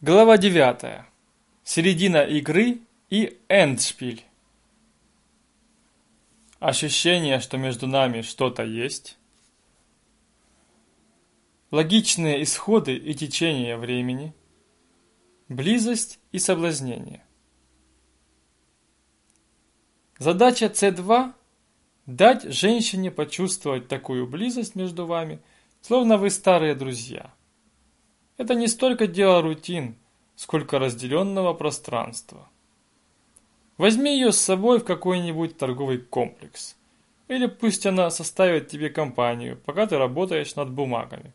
Глава 9. Середина игры и эндшпиль. Ощущение, что между нами что-то есть. Логичные исходы и течение времени. Близость и соблазнение. Задача С2 – дать женщине почувствовать такую близость между вами, словно вы старые друзья – это не столько дело рутин, сколько разделенного пространства. Возьми ее с собой в какой-нибудь торговый комплекс. Или пусть она составит тебе компанию, пока ты работаешь над бумагами.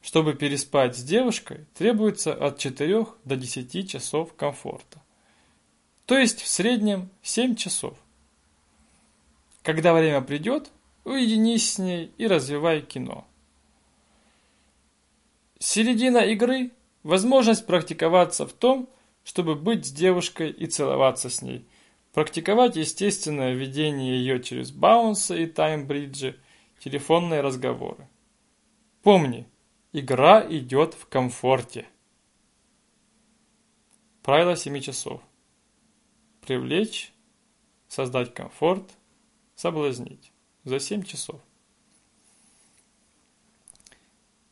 Чтобы переспать с девушкой, требуется от 4 до 10 часов комфорта. То есть в среднем 7 часов. Когда время придет, уединись с ней и развивай кино. Середина игры – возможность практиковаться в том, чтобы быть с девушкой и целоваться с ней. Практиковать естественное ведение ее через баунсы и таймбриджи, телефонные разговоры. Помни, игра идет в комфорте. Правило 7 часов. Привлечь, создать комфорт, соблазнить. За 7 часов.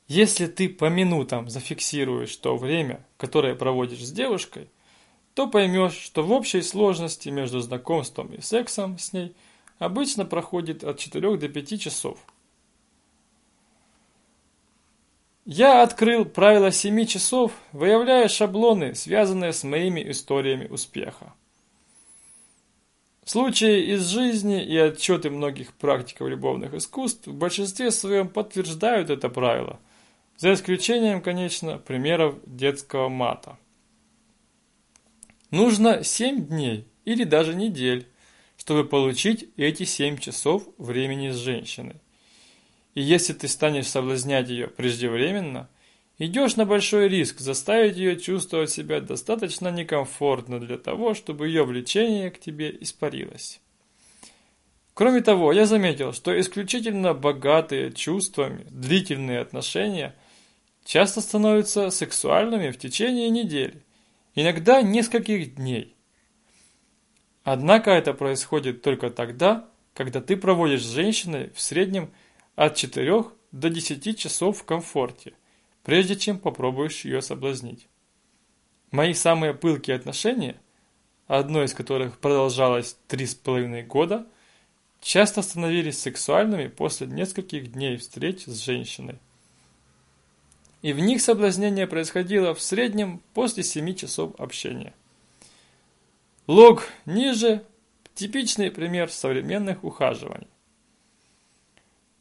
Если ты по минутам зафиксируешь то время, которое проводишь с девушкой, то поймешь, что в общей сложности между знакомством и сексом с ней обычно проходит от 4 до 5 часов. Я открыл правило 7 часов, выявляя шаблоны, связанные с моими историями успеха. Случаи из жизни и отчеты многих практиков любовных искусств в большинстве своем подтверждают это правило – за исключением, конечно, примеров детского мата. Нужно 7 дней или даже недель, чтобы получить эти 7 часов времени с женщиной. И если ты станешь соблазнять ее преждевременно, идешь на большой риск заставить ее чувствовать себя достаточно некомфортно для того, чтобы ее влечение к тебе испарилось. Кроме того, я заметил, что исключительно богатые чувствами длительные отношения – часто становятся сексуальными в течение недели, иногда нескольких дней. Однако это происходит только тогда, когда ты проводишь с женщиной в среднем от 4 до 10 часов в комфорте, прежде чем попробуешь ее соблазнить. Мои самые пылкие отношения, одно из которых продолжалось 3,5 года, часто становились сексуальными после нескольких дней встреч с женщиной и в них соблазнение происходило в среднем после 7 часов общения. Лог ниже – типичный пример современных ухаживаний.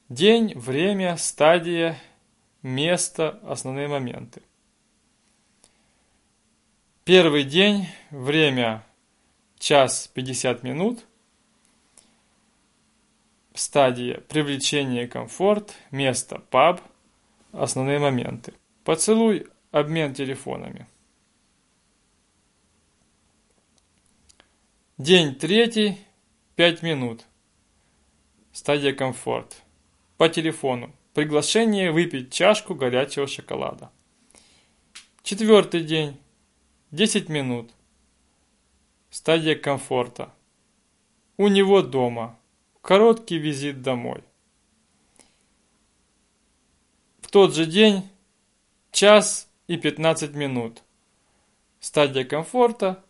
День, время, стадия, место – основные моменты. Первый день, время – час 50 минут. Стадия – привлечение комфорт, место – паб – Основные моменты. Поцелуй, обмен телефонами. День третий, 5 минут. Стадия комфорт. По телефону. Приглашение выпить чашку горячего шоколада. Четвертый день. 10 минут. Стадия комфорта. У него дома. Короткий визит домой тот же день, час и 15 минут. Стадия комфорта,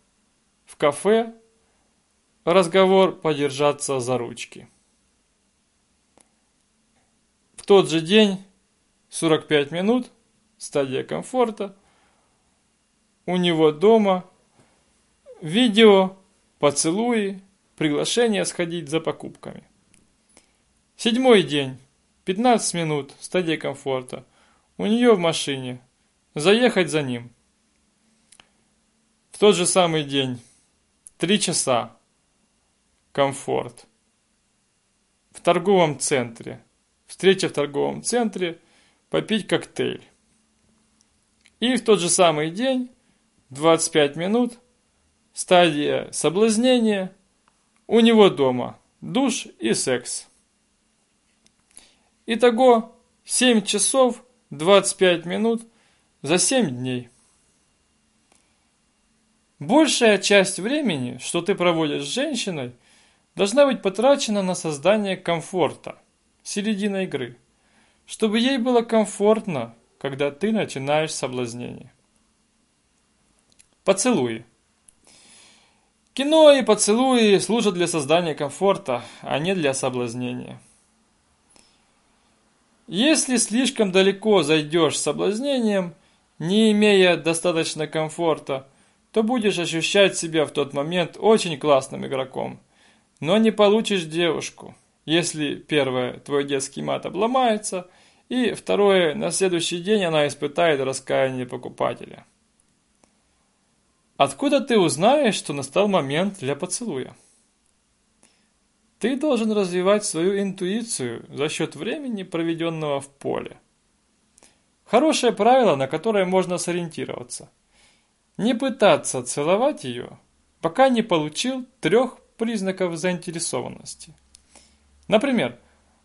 в кафе, разговор подержаться за ручки. В тот же день, 45 минут, стадия комфорта, у него дома, видео, поцелуи, приглашение сходить за покупками. Седьмой день. 15 минут, стадия комфорта. У нее в машине. Заехать за ним. В тот же самый день. Три часа. Комфорт. В торговом центре. Встреча в торговом центре. Попить коктейль. И в тот же самый день, 25 минут, стадия соблазнения, у него дома, душ и секс. Итого 7 часов 25 минут за 7 дней. Большая часть времени, что ты проводишь с женщиной, должна быть потрачена на создание комфорта, середина игры, чтобы ей было комфортно, когда ты начинаешь соблазнение. Поцелуи. Кино и поцелуи служат для создания комфорта, а не для соблазнения. Если слишком далеко зайдешь с соблазнением, не имея достаточно комфорта, то будешь ощущать себя в тот момент очень классным игроком, но не получишь девушку, если первое, твой детский мат обломается, и второе, на следующий день она испытает раскаяние покупателя. Откуда ты узнаешь, что настал момент для поцелуя? Ты должен развивать свою интуицию за счет времени, проведенного в поле. Хорошее правило, на которое можно сориентироваться. Не пытаться целовать ее, пока не получил трех признаков заинтересованности. Например,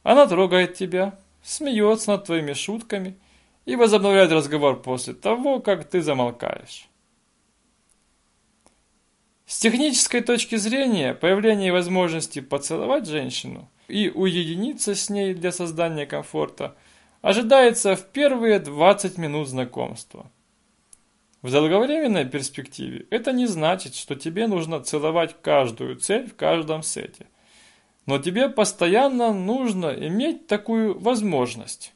она трогает тебя, смеется над твоими шутками и возобновляет разговор после того, как ты замолкаешь. С технической точки зрения, появление возможности поцеловать женщину и уединиться с ней для создания комфорта ожидается в первые 20 минут знакомства. В долговременной перспективе это не значит, что тебе нужно целовать каждую цель в каждом сете. Но тебе постоянно нужно иметь такую возможность.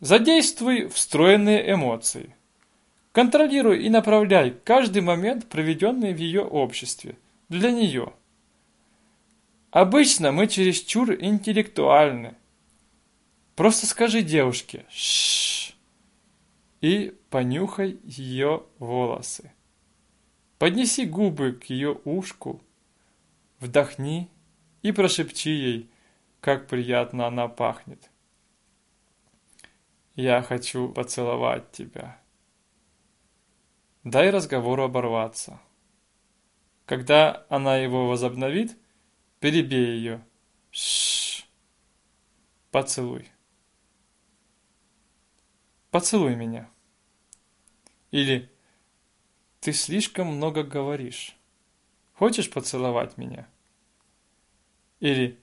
Задействуй встроенные эмоции – Контролируй и направляй каждый момент, проведенный в ее обществе, для нее. Обычно мы чересчур интеллектуальны. Просто скажи девушке «шшш» и понюхай ее волосы. Поднеси губы к ее ушку, вдохни и прошепчи ей, как приятно она пахнет. Я хочу поцеловать тебя. Дай разговору оборваться. Когда она его возобновит, перебей ее. Шш. Поцелуй. Поцелуй меня. Или ты слишком много говоришь. Хочешь поцеловать меня? Или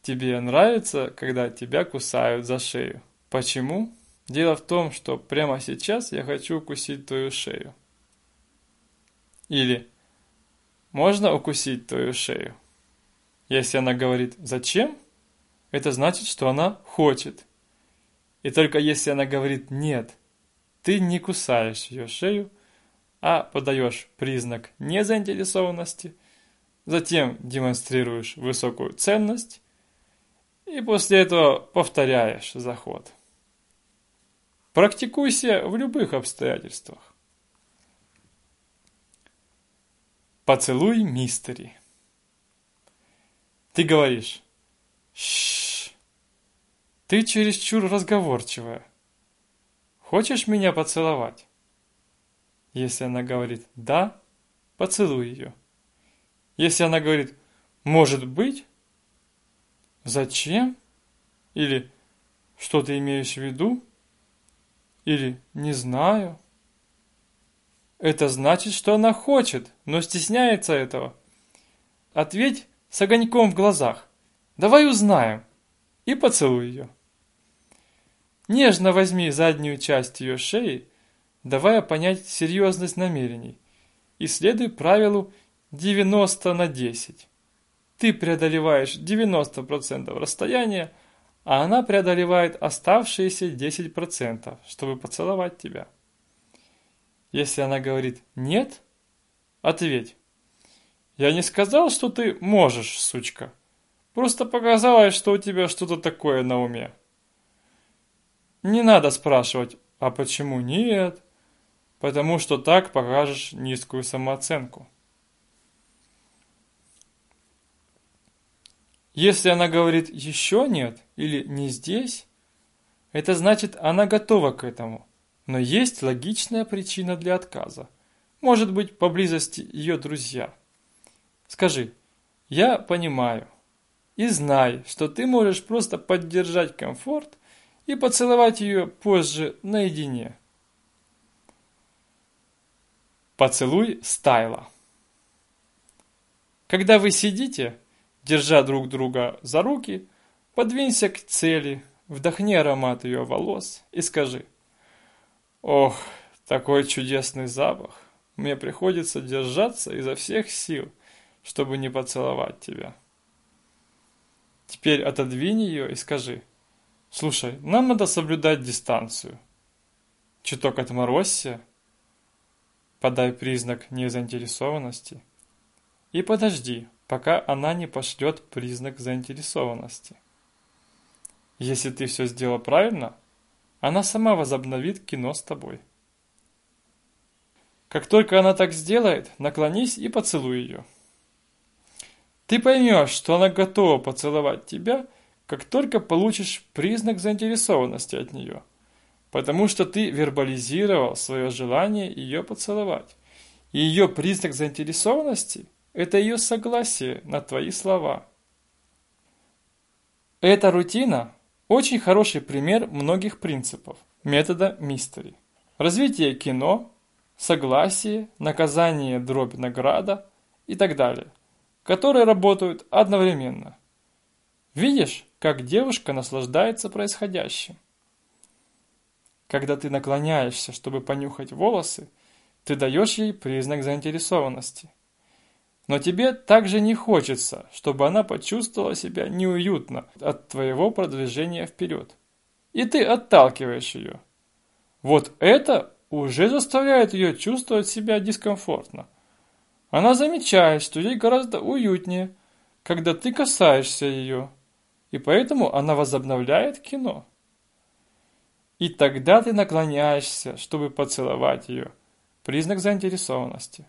тебе нравится, когда тебя кусают за шею? Почему? Дело в том, что прямо сейчас я хочу укусить твою шею. Или «Можно укусить твою шею?» Если она говорит «Зачем?», это значит, что она хочет. И только если она говорит «Нет», ты не кусаешь ее шею, а подаешь признак незаинтересованности, затем демонстрируешь высокую ценность и после этого повторяешь заход. Практикуйся в любых обстоятельствах. Поцелуй мистери. Ты говоришь «Шшш, ты чересчур разговорчивая. Хочешь меня поцеловать?» Если она говорит «да», поцелуй ее. Если она говорит «может быть», «зачем?» или «что ты имеешь в виду?» или «не знаю», это значит, что она хочет, но стесняется этого. Ответь с огоньком в глазах. Давай узнаем. И поцелуй ее. Нежно возьми заднюю часть ее шеи, давая понять серьезность намерений. И следуй правилу 90 на 10. Ты преодолеваешь 90% расстояния, а она преодолевает оставшиеся 10%, чтобы поцеловать тебя. Если она говорит «нет», ответь. «Я не сказал, что ты можешь, сучка. Просто показалось, что у тебя что-то такое на уме». Не надо спрашивать «а почему нет?» потому что так покажешь низкую самооценку. Если она говорит «еще нет» или «не здесь», это значит, она готова к этому – но есть логичная причина для отказа. Может быть, поблизости ее друзья. Скажи, я понимаю. И знай, что ты можешь просто поддержать комфорт и поцеловать ее позже наедине. Поцелуй стайла. Когда вы сидите, держа друг друга за руки, подвинься к цели, вдохни аромат ее волос и скажи «Ох, такой чудесный запах! Мне приходится держаться изо всех сил, чтобы не поцеловать тебя». Теперь отодвинь ее и скажи «Слушай, нам надо соблюдать дистанцию. Чуток отморозься, подай признак незаинтересованности и подожди, пока она не пошлет признак заинтересованности. Если ты все сделал правильно, она сама возобновит кино с тобой. Как только она так сделает, наклонись и поцелуй ее. Ты поймешь, что она готова поцеловать тебя, как только получишь признак заинтересованности от нее, потому что ты вербализировал свое желание ее поцеловать. И ее признак заинтересованности – это ее согласие на твои слова. Эта рутина – очень хороший пример многих принципов метода мистери. Развитие кино, согласие, наказание дробь награда и так далее, которые работают одновременно. Видишь, как девушка наслаждается происходящим? Когда ты наклоняешься, чтобы понюхать волосы, ты даешь ей признак заинтересованности. Но тебе также не хочется, чтобы она почувствовала себя неуютно от твоего продвижения вперед. И ты отталкиваешь ее. Вот это уже заставляет ее чувствовать себя дискомфортно. Она замечает, что ей гораздо уютнее, когда ты касаешься ее, и поэтому она возобновляет кино. И тогда ты наклоняешься, чтобы поцеловать ее. Признак заинтересованности.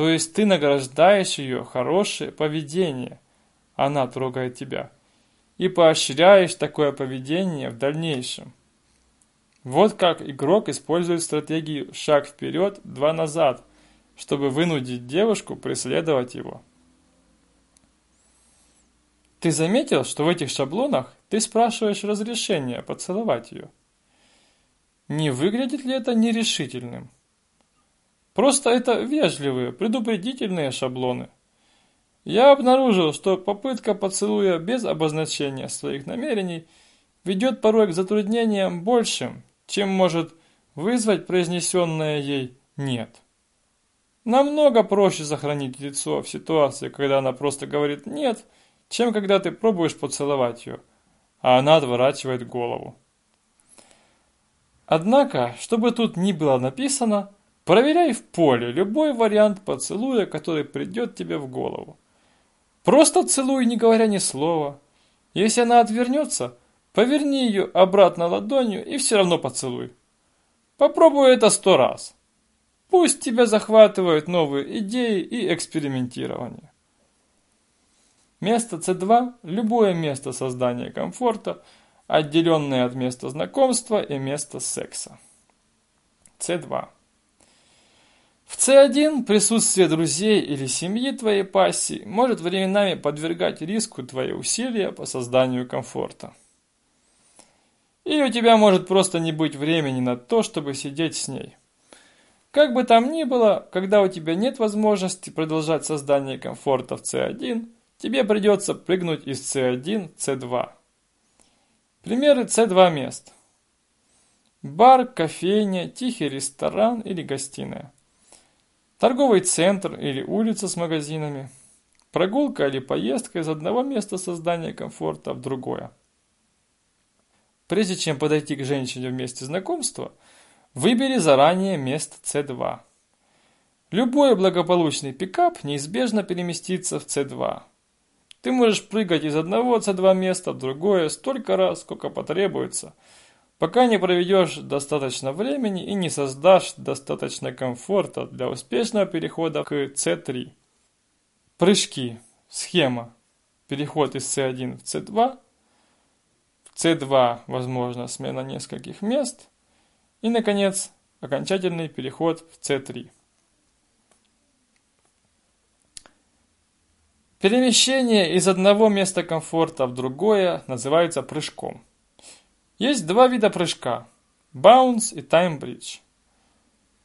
То есть ты награждаешь ее хорошее поведение. Она трогает тебя. И поощряешь такое поведение в дальнейшем. Вот как игрок использует стратегию «шаг вперед, два назад», чтобы вынудить девушку преследовать его. Ты заметил, что в этих шаблонах ты спрашиваешь разрешения поцеловать ее? Не выглядит ли это нерешительным? Просто это вежливые, предупредительные шаблоны. Я обнаружил, что попытка поцелуя без обозначения своих намерений ведет порой к затруднениям большим, чем может вызвать произнесенное ей «нет». Намного проще сохранить лицо в ситуации, когда она просто говорит «нет», чем когда ты пробуешь поцеловать ее, а она отворачивает голову. Однако, чтобы тут ни было написано, проверяй в поле любой вариант поцелуя, который придет тебе в голову. Просто целуй, не говоря ни слова. Если она отвернется, Поверни ее обратно ладонью и все равно поцелуй. Попробуй это сто раз. Пусть тебя захватывают новые идеи и экспериментирование. Место С2 – любое место создания комфорта, отделенное от места знакомства и места секса. С2. В С1 присутствие друзей или семьи твоей пассии может временами подвергать риску твои усилия по созданию комфорта. И у тебя может просто не быть времени на то, чтобы сидеть с ней. Как бы там ни было, когда у тебя нет возможности продолжать создание комфорта в C1, тебе придется прыгнуть из C1 в C2. Примеры C2 мест. Бар, кофейня, тихий ресторан или гостиная. Торговый центр или улица с магазинами. Прогулка или поездка из одного места создания комфорта в другое. Прежде чем подойти к женщине в месте знакомства, выбери заранее место С2. Любой благополучный пикап неизбежно переместится в С2. Ты можешь прыгать из одного С2 места в другое столько раз, сколько потребуется, пока не проведешь достаточно времени и не создашь достаточно комфорта для успешного перехода к С3. Прыжки. Схема. Переход из С1 в С2 C2 возможно смена нескольких мест. И, наконец, окончательный переход в C3. Перемещение из одного места комфорта в другое называется прыжком. Есть два вида прыжка – Bounce и Bridge.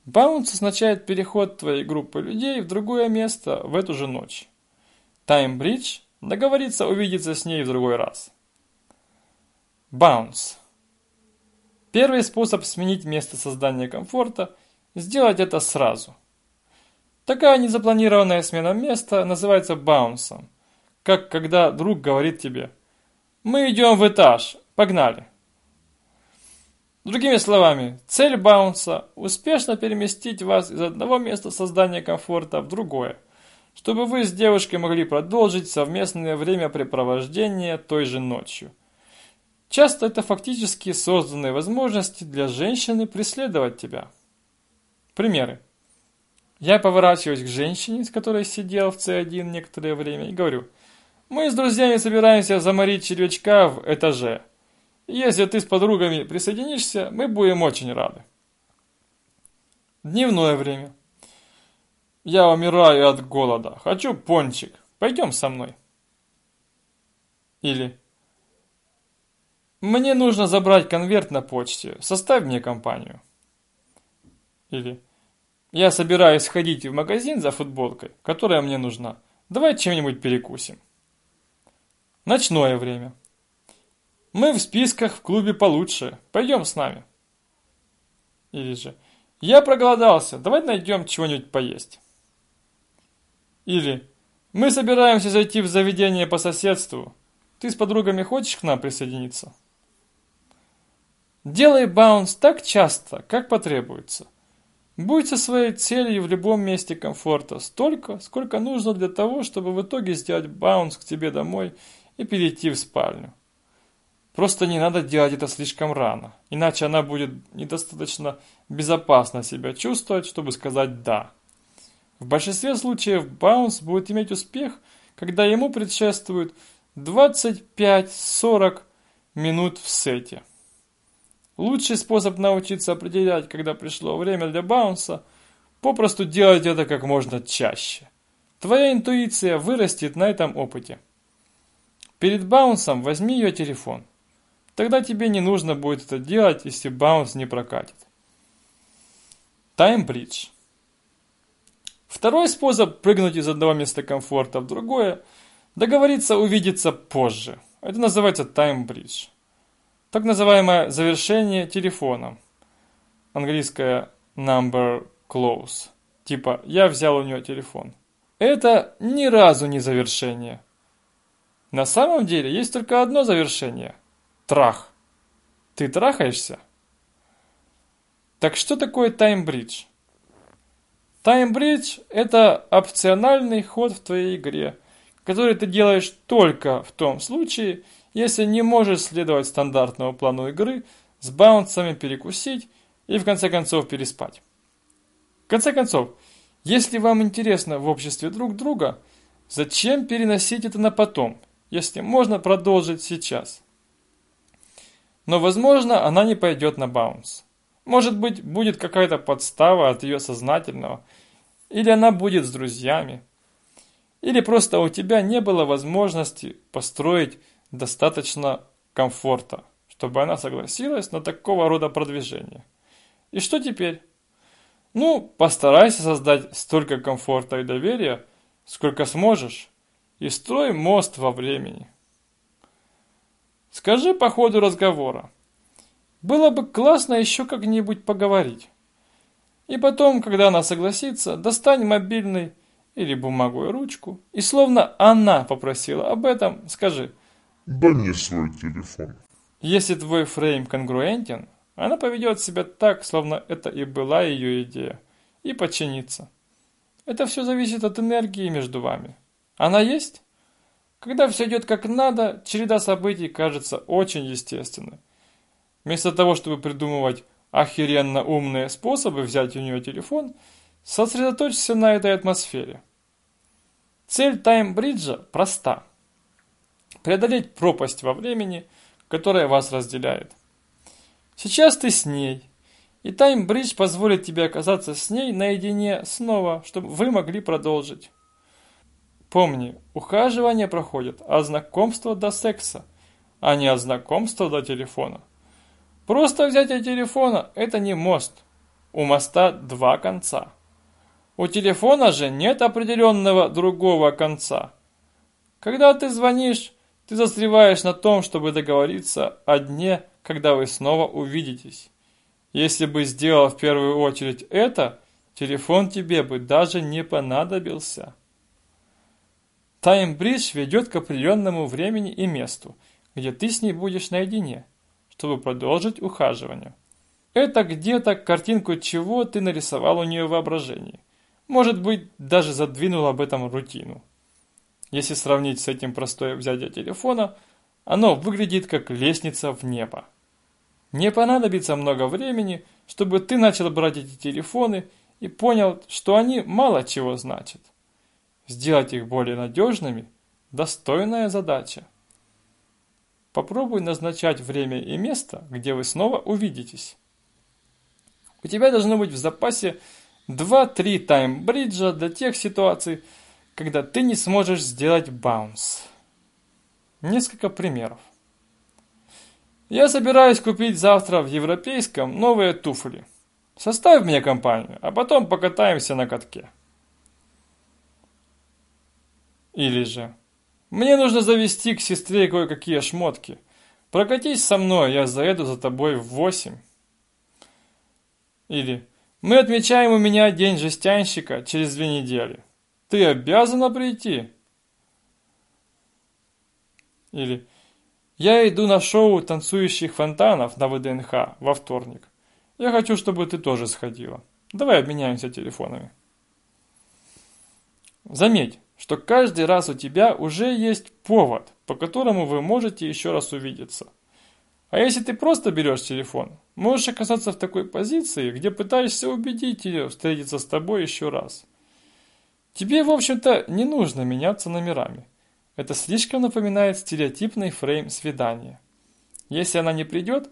Баунс означает переход твоей группы людей в другое место в эту же ночь. Таймбридж – договориться увидеться с ней в другой раз. Баунс. Первый способ сменить место создания комфорта – сделать это сразу. Такая незапланированная смена места называется баунсом, как когда друг говорит тебе «Мы идем в этаж, погнали». Другими словами, цель баунса – успешно переместить вас из одного места создания комфорта в другое, чтобы вы с девушкой могли продолжить совместное времяпрепровождение той же ночью. Часто это фактически созданные возможности для женщины преследовать тебя. Примеры. Я поворачиваюсь к женщине, с которой сидел в С1 некоторое время, и говорю, мы с друзьями собираемся заморить червячка в этаже – если ты с подругами присоединишься, мы будем очень рады. Дневное время. Я умираю от голода. Хочу пончик. Пойдем со мной. Или Мне нужно забрать конверт на почте. Составь мне компанию. Или Я собираюсь сходить в магазин за футболкой, которая мне нужна. Давай чем-нибудь перекусим. Ночное время. Мы в списках в клубе получше. Пойдем с нами. Или же, я проголодался, давай найдем чего-нибудь поесть. Или, мы собираемся зайти в заведение по соседству. Ты с подругами хочешь к нам присоединиться? Делай баунс так часто, как потребуется. Будь со своей целью в любом месте комфорта столько, сколько нужно для того, чтобы в итоге сделать баунс к тебе домой и перейти в спальню. Просто не надо делать это слишком рано, иначе она будет недостаточно безопасно себя чувствовать, чтобы сказать «да». В большинстве случаев баунс будет иметь успех, когда ему предшествует 25-40 минут в сете. Лучший способ научиться определять, когда пришло время для баунса, попросту делать это как можно чаще. Твоя интуиция вырастет на этом опыте. Перед баунсом возьми ее телефон – Тогда тебе не нужно будет это делать, если баунс не прокатит. Таймбридж. Второй способ прыгнуть из одного места комфорта в другое – договориться увидеться позже. Это называется таймбридж. Так называемое завершение телефоном. Английское number close. Типа «я взял у нее телефон». Это ни разу не завершение. На самом деле есть только одно завершение – Трах. Ты трахаешься? Так что такое таймбридж? Таймбридж – это опциональный ход в твоей игре, который ты делаешь только в том случае, если не можешь следовать стандартному плану игры с баунсами перекусить и в конце концов переспать. В конце концов, если вам интересно в обществе друг друга, зачем переносить это на потом, если можно продолжить сейчас? Но, возможно, она не пойдет на баунс. Может быть, будет какая-то подстава от ее сознательного. Или она будет с друзьями. Или просто у тебя не было возможности построить достаточно комфорта, чтобы она согласилась на такого рода продвижение. И что теперь? Ну, постарайся создать столько комфорта и доверия, сколько сможешь, и строй мост во времени. Скажи по ходу разговора. Было бы классно еще как-нибудь поговорить. И потом, когда она согласится, достань мобильный или бумагу и ручку, и словно она попросила об этом, скажи «Дай мне свой телефон». Если твой фрейм конгруентен, она поведет себя так, словно это и была ее идея, и подчинится. Это все зависит от энергии между вами. Она есть? Когда все идет как надо, череда событий кажется очень естественной. Вместо того, чтобы придумывать охеренно умные способы взять у нее телефон, сосредоточься на этой атмосфере. Цель таймбриджа проста. Преодолеть пропасть во времени, которая вас разделяет. Сейчас ты с ней, и таймбридж позволит тебе оказаться с ней наедине снова, чтобы вы могли продолжить. Помни, ухаживание проходит от знакомства до секса, а не от знакомства до телефона. Просто взятие телефона – это не мост. у моста два конца. У телефона же нет определенного другого конца. Когда ты звонишь, ты застреваешь на том, чтобы договориться о дне, когда вы снова увидитесь. Если бы сделал в первую очередь это, телефон тебе бы даже не понадобился. Таймбридж ведет к определенному времени и месту, где ты с ней будешь наедине, чтобы продолжить ухаживание. Это где-то картинку чего ты нарисовал у нее в воображении. Может быть, даже задвинул об этом рутину. Если сравнить с этим простое взятие телефона, оно выглядит как лестница в небо. Не понадобится много времени, чтобы ты начал брать эти телефоны и понял, что они мало чего значат. Сделать их более надежными – достойная задача. Попробуй назначать время и место, где вы снова увидитесь. У тебя должно быть в запасе 2-3 таймбриджа для тех ситуаций, когда ты не сможешь сделать баунс. Несколько примеров. Я собираюсь купить завтра в Европейском новые туфли. Составь мне компанию, а потом покатаемся на катке. Или же, мне нужно завести к сестре кое-какие шмотки. Прокатись со мной, я заеду за тобой в восемь. Или, мы отмечаем у меня день жестянщика через две недели. Ты обязана прийти. Или, я иду на шоу танцующих фонтанов на ВДНХ во вторник. Я хочу, чтобы ты тоже сходила. Давай обменяемся телефонами. Заметь, что каждый раз у тебя уже есть повод, по которому вы можете еще раз увидеться. А если ты просто берешь телефон, можешь оказаться в такой позиции, где пытаешься убедить ее встретиться с тобой еще раз. Тебе, в общем-то, не нужно меняться номерами. Это слишком напоминает стереотипный фрейм свидания. Если она не придет,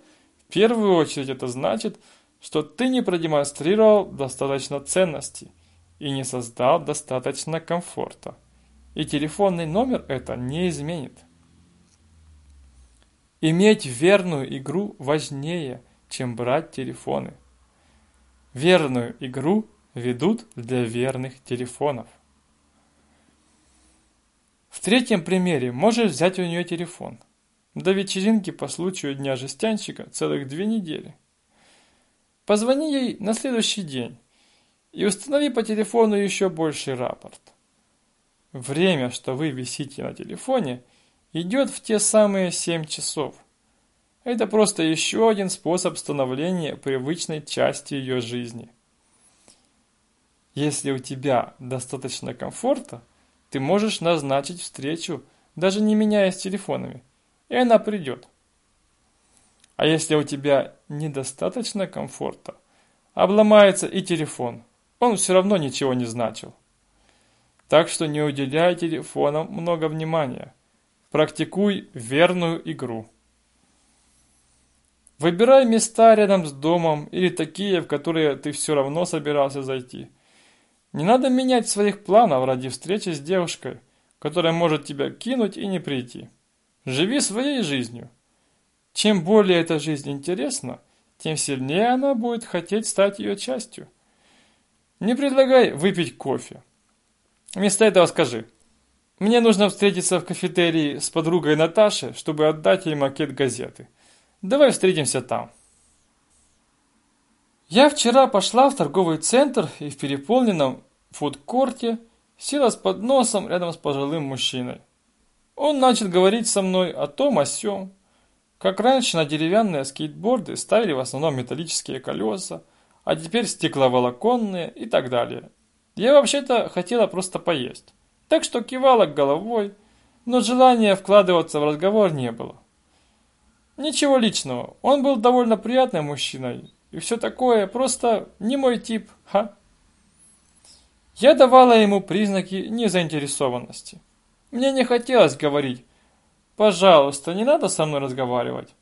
в первую очередь это значит, что ты не продемонстрировал достаточно ценности – и не создал достаточно комфорта. И телефонный номер это не изменит. Иметь верную игру важнее, чем брать телефоны. Верную игру ведут для верных телефонов. В третьем примере можешь взять у нее телефон. До вечеринки по случаю Дня жестянщика целых две недели. Позвони ей на следующий день и установи по телефону еще больший рапорт. Время, что вы висите на телефоне, идет в те самые 7 часов. Это просто еще один способ становления привычной части ее жизни. Если у тебя достаточно комфорта, ты можешь назначить встречу, даже не меняясь телефонами, и она придет. А если у тебя недостаточно комфорта, обломается и телефон – он все равно ничего не значил. Так что не уделяй телефонам много внимания. Практикуй верную игру. Выбирай места рядом с домом или такие, в которые ты все равно собирался зайти. Не надо менять своих планов ради встречи с девушкой, которая может тебя кинуть и не прийти. Живи своей жизнью. Чем более эта жизнь интересна, тем сильнее она будет хотеть стать ее частью. Не предлагай выпить кофе. Вместо этого скажи. Мне нужно встретиться в кафетерии с подругой Наташей, чтобы отдать ей макет газеты. Давай встретимся там. Я вчера пошла в торговый центр и в переполненном фудкорте села с подносом рядом с пожилым мужчиной. Он начал говорить со мной о том, о сём. Как раньше на деревянные скейтборды ставили в основном металлические колеса, а теперь стекловолоконные и так далее. Я вообще-то хотела просто поесть, так что кивала головой, но желания вкладываться в разговор не было. Ничего личного, он был довольно приятным мужчиной, и все такое, просто не мой тип, ха. Я давала ему признаки незаинтересованности. Мне не хотелось говорить, пожалуйста, не надо со мной разговаривать,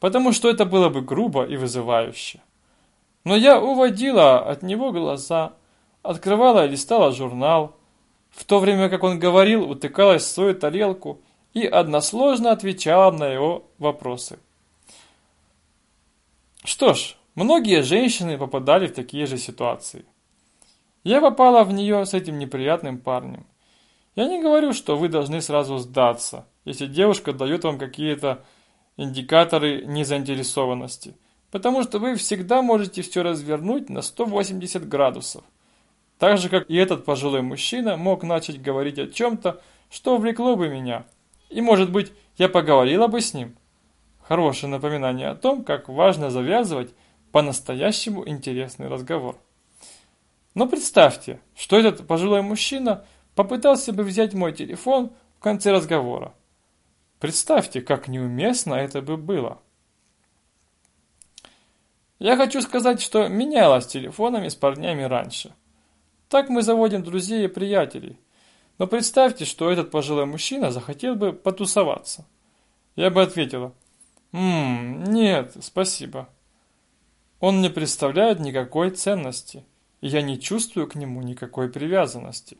потому что это было бы грубо и вызывающе. Но я уводила от него глаза, открывала и листала журнал, в то время как он говорил, утыкалась в свою тарелку и односложно отвечала на его вопросы. Что ж, Многие женщины попадали в такие же ситуации. Я попала в нее с этим неприятным парнем. Я не говорю, что вы должны сразу сдаться, если девушка дает вам какие-то индикаторы незаинтересованности, потому что вы всегда можете все развернуть на 180 градусов. Так же, как и этот пожилой мужчина мог начать говорить о чем-то, что увлекло бы меня. И, может быть, я поговорила бы с ним. Хорошее напоминание о том, как важно завязывать по-настоящему интересный разговор. Но представьте, что этот пожилой мужчина попытался бы взять мой телефон в конце разговора. Представьте, как неуместно это бы было. Я хочу сказать, что менялось с телефонами с парнями раньше. Так мы заводим друзей и приятелей. Но представьте, что этот пожилой мужчина захотел бы потусоваться. Я бы ответила, «Ммм, нет, спасибо. Он не представляет никакой ценности, и я не чувствую к нему никакой привязанности.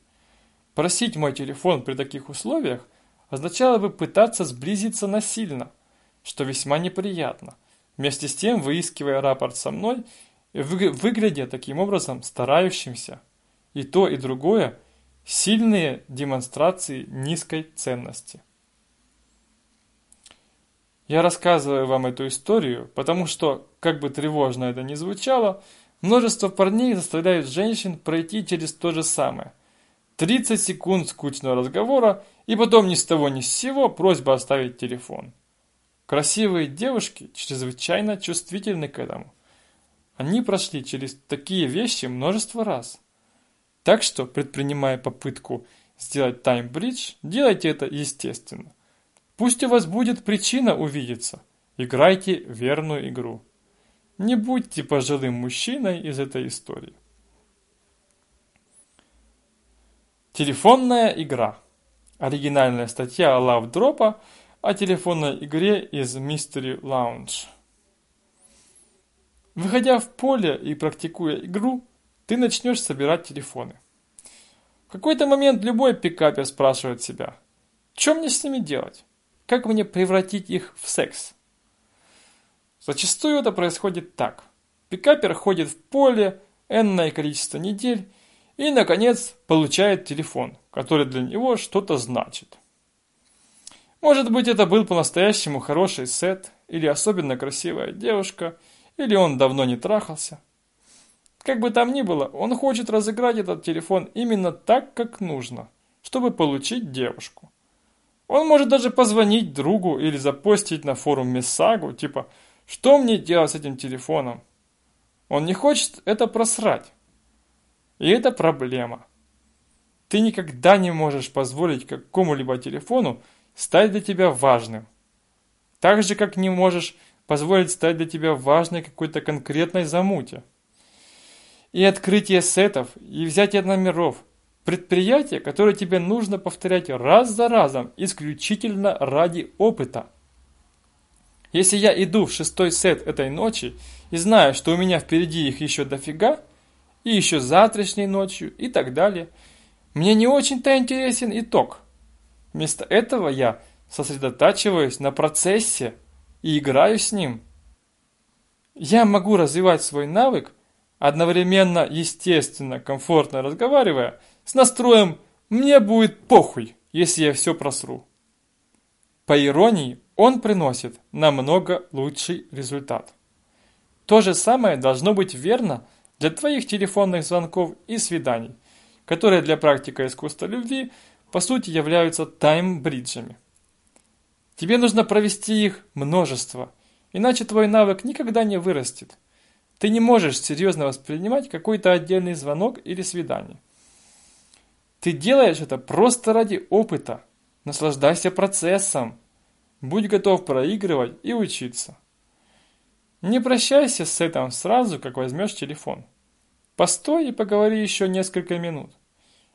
Просить мой телефон при таких условиях означало бы пытаться сблизиться насильно, что весьма неприятно, вместе с тем выискивая рапорт со мной выглядя таким образом старающимся. И то, и другое – сильные демонстрации низкой ценности. Я рассказываю вам эту историю, потому что, как бы тревожно это ни звучало, множество парней заставляют женщин пройти через то же самое. 30 секунд скучного разговора, и потом ни с того ни с сего просьба оставить телефон. Красивые девушки чрезвычайно чувствительны к этому. Они прошли через такие вещи множество раз. Так что, предпринимая попытку сделать тайм-бридж, делайте это естественно. Пусть у вас будет причина увидеться. Играйте верную игру. Не будьте пожилым мужчиной из этой истории. Телефонная игра. Оригинальная статья Love Drop о телефонной игре из Mystery Lounge. Выходя в поле и практикуя игру, ты начнешь собирать телефоны. В какой-то момент любой пикапер спрашивает себя, что мне с ними делать? Как мне превратить их в секс? Зачастую это происходит так. Пикапер ходит в поле энное количество недель и, наконец, получает телефон, который для него что-то значит. Может быть, это был по-настоящему хороший сет, или особенно красивая девушка, или он давно не трахался. Как бы там ни было, он хочет разыграть этот телефон именно так, как нужно, чтобы получить девушку. Он может даже позвонить другу или запостить на форум Мессагу, типа «Что мне делать с этим телефоном?» Он не хочет это просрать. И это проблема. Ты никогда не можешь позволить какому-либо телефону стать для тебя важным. Так же, как не можешь позволить стать для тебя важной какой-то конкретной замуте. И открытие сетов, и взятие номеров – Предприятие, которое тебе нужно повторять раз за разом, исключительно ради опыта. Если я иду в шестой сет этой ночи и знаю, что у меня впереди их еще дофига, и еще завтрашней ночью и так далее, мне не очень-то интересен итог. Вместо этого я сосредотачиваюсь на процессе и играю с ним. Я могу развивать свой навык, одновременно, естественно, комфортно разговаривая, с настроем «мне будет похуй, если я все просру». По иронии, он приносит намного лучший результат. То же самое должно быть верно для твоих телефонных звонков и свиданий, которые для практика искусства любви по сути являются тайм-бриджами. Тебе нужно провести их множество, иначе твой навык никогда не вырастет. Ты не можешь серьезно воспринимать какой-то отдельный звонок или свидание. Ты делаешь это просто ради опыта. Наслаждайся процессом. Будь готов проигрывать и учиться. Не прощайся с этим сразу, как возьмешь телефон. Постой и поговори еще несколько минут.